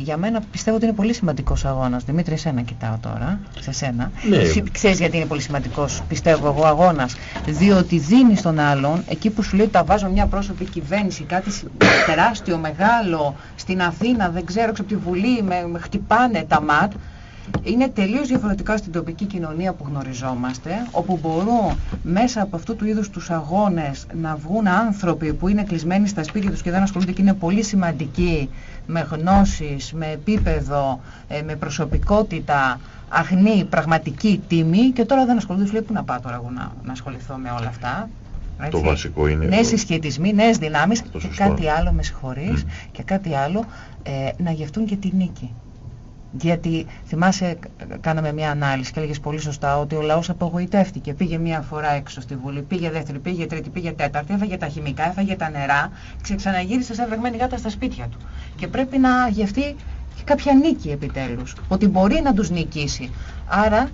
για μένα πιστεύω ότι είναι πολύ σημαντικός αγώνας. Δημήτρη, εσένα κοιτάω τώρα, σε σένα. Ναι. Εσύ ξέρεις γιατί είναι πολύ σημαντικός, πιστεύω εγώ, αγώνας. Διότι δίνει στον άλλον, εκεί που σου λέει ότι τα βάζω μια πρόσωπη κυβέρνηση, κάτι συ- τεράστιο, μεγάλο, στην Αθήνα, δεν ξέρω, έξω από τη Βουλή, με, με χτυπάνε τα ματ, είναι τελείως διαφορετικά στην τοπική κοινωνία που γνωριζόμαστε, όπου μπορούν μέσα από αυτού του είδους τους αγώνες να βγουν άνθρωποι που είναι κλεισμένοι στα σπίτια τους και δεν ασχολούνται και είναι πολύ σημαντικοί με γνώσεις, με επίπεδο, ε, με προσωπικότητα, αγνή, πραγματική τιμή και τώρα δεν ασχολούνται, σου λέει πού να πάω τώρα εγώ να, να ασχοληθώ με όλα αυτά; Το βασικό είναι Νέες το- συσχετισμοί, νέες δυνάμεις Αυτό και σωστό. κάτι άλλο, με συγχωρείς, Μμ. και κάτι άλλο, ε, να γευτούν και τη νίκη. Γιατί θυμάσαι, κα- κάναμε μια ανάλυση και έλεγες πολύ σωστά ότι ο λαός απογοητεύτηκε. Πήγε μία φορά έξω στη Βουλή, πήγε δεύτερη, πήγε τρίτη, πήγε τέταρτη, έφαγε τα χημικά, έφαγε τα νερά, ξε- ξαναγύρισε σαν βρεγμένη γάτα στα σπίτια του. Και πρέπει να γευτεί και κάποια νίκη επιτέλους. Ότι μπορεί να τους νικήσει. Άρα,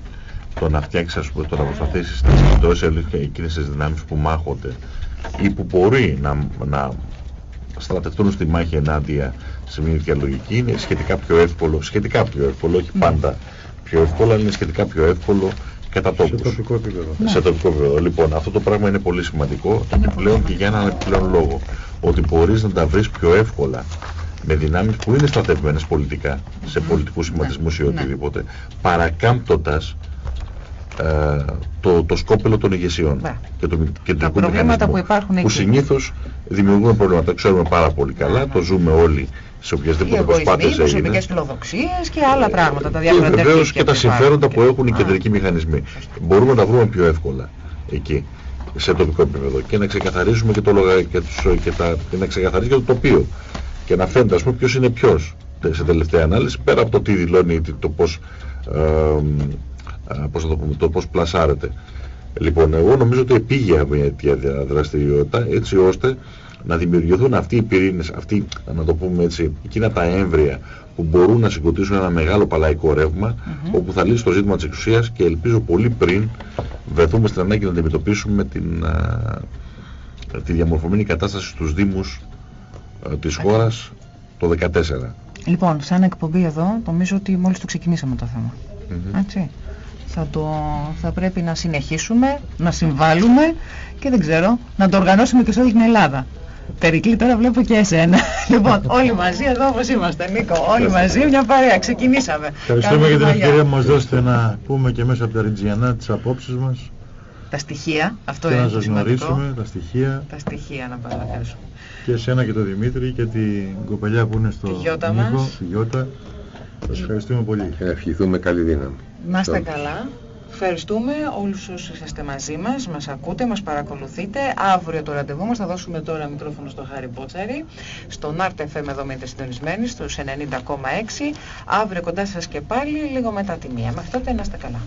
το να φτιάξεις, ας πούμε, το να προσπαθήσεις να συγκεντρώσει εκείνες τις δυνάμεις που μάχονται ή που μπορεί να, να στρατευτούν στη μάχη ενάντια σε μια τέτοια λογική είναι σχετικά πιο εύκολο, σχετικά πιο εύκολο, όχι Ναι. πάντα πιο εύκολο, αλλά είναι σχετικά πιο εύκολο κατά Σε τόπους. τοπικό επίπεδο. Ναι. Σε τοπικό επίπεδο. Λοιπόν, αυτό το πράγμα είναι πολύ σημαντικό Είναι πλέον πολύ και για έναν επιπλέον λόγο. Ότι μπορείς να τα βρεις πιο εύκολα με δυνάμεις που είναι στρατευμένες πολιτικά, σε πολιτικούς σχηματισμούς ή Ναι. οτιδήποτε, παρακάμπτοντας ε, το, το σκόπελο των ηγεσιών Ναι. και το κεντρικό προβλήματα μηχανισμό, που υπάρχουν που εκεί. συνήθως δημιουργούν προβλήματα. Το ξέρουμε πάρα πολύ καλά, Ναι, το ναι. ζούμε όλοι σε οι οποιασδήποτε εγωισμοί, προσπάθειες οι προσωπικές έγινε. φιλοδοξίες και άλλα πράγματα, τα Και διάφορα βεβαίως τερτύπια και τα που συμφέροντα υπάρχουν. που έχουν οι Α, κεντρικοί μηχανισμοί. Μπορούμε να τα βρούμε πιο εύκολα εκεί, σε τοπικό επίπεδο και να ξεκαθαρίσουμε και, το, λογα- και, τους, και, τα, και να ξεκαθαρίσει και το τοπίο και να φαίνεται ας πούμε ποιος είναι ποιος τε- σε τελευταία ανάλυση πέρα από το τι δηλώνει τι- το πώς, ε, ε, πώς, θα το, πούμε, το πώς πλασάρεται. Λοιπόν, εγώ νομίζω ότι επήγε μια τέτοια δρα- δραστηριότητα έτσι ώστε να δημιουργηθούν αυτοί οι πυρήνες, αυτοί, να το πούμε έτσι, εκείνα τα έμβρια που μπορούν να συγκροτήσουν ένα μεγάλο παλαϊκό ρεύμα όπου θα λύσει το ζήτημα της εξουσίας και ελπίζω πολύ πριν βρεθούμε στην ανάγκη να αντιμετωπίσουμε την, α, τη διαμορφωμένη κατάσταση στους Δήμους α, της χώρας το 2014. Λοιπόν, σαν εκπομπή εδώ, νομίζω ότι μόλις το ξεκινήσαμε το θέμα. Μμμ. Έτσι. Θα, το, θα πρέπει να συνεχίσουμε, να συμβάλλουμε και δεν ξέρω, να το οργανώσουμε και σε όλη την Ελλάδα. Περικλή τώρα βλέπω και εσένα. λοιπόν, όλοι μαζί εδώ όπως είμαστε, Νίκο. Όλοι μαζί μια παρέα. Ξεκινήσαμε. Ευχαριστούμε Κάνουμε για την μαλλιά. ευκαιρία που μας δώσετε να πούμε και μέσα από τα Ριτζιανά τις απόψεις μας Τα στοιχεία, αυτό και είναι να το σας σημαντικό. γνωρίσουμε, τα στοιχεία Τα στοιχεία να παρακαλέσουμε. και εσένα και τον Δημήτρη και την κοπελιά που είναι στο Τη Γιώτα Νίκο, μας. τη Γιώτα. Σας ευχαριστούμε πολύ. Και να ευχηθούμε καλή δύναμη. Να είστε Αυτό. καλά. Ευχαριστούμε όλους όσους είσαστε μαζί μας, μας ακούτε, μας παρακολουθείτε. Αύριο το ραντεβού μας θα δώσουμε τώρα μικρόφωνο στο Χάρη Μπότσαρη, στον Art FM εδώ μείνετε συντονισμένοι, στους 90,6. Αύριο κοντά σας και πάλι, λίγο μετά τη μία. Μέχρι τότε να είστε καλά.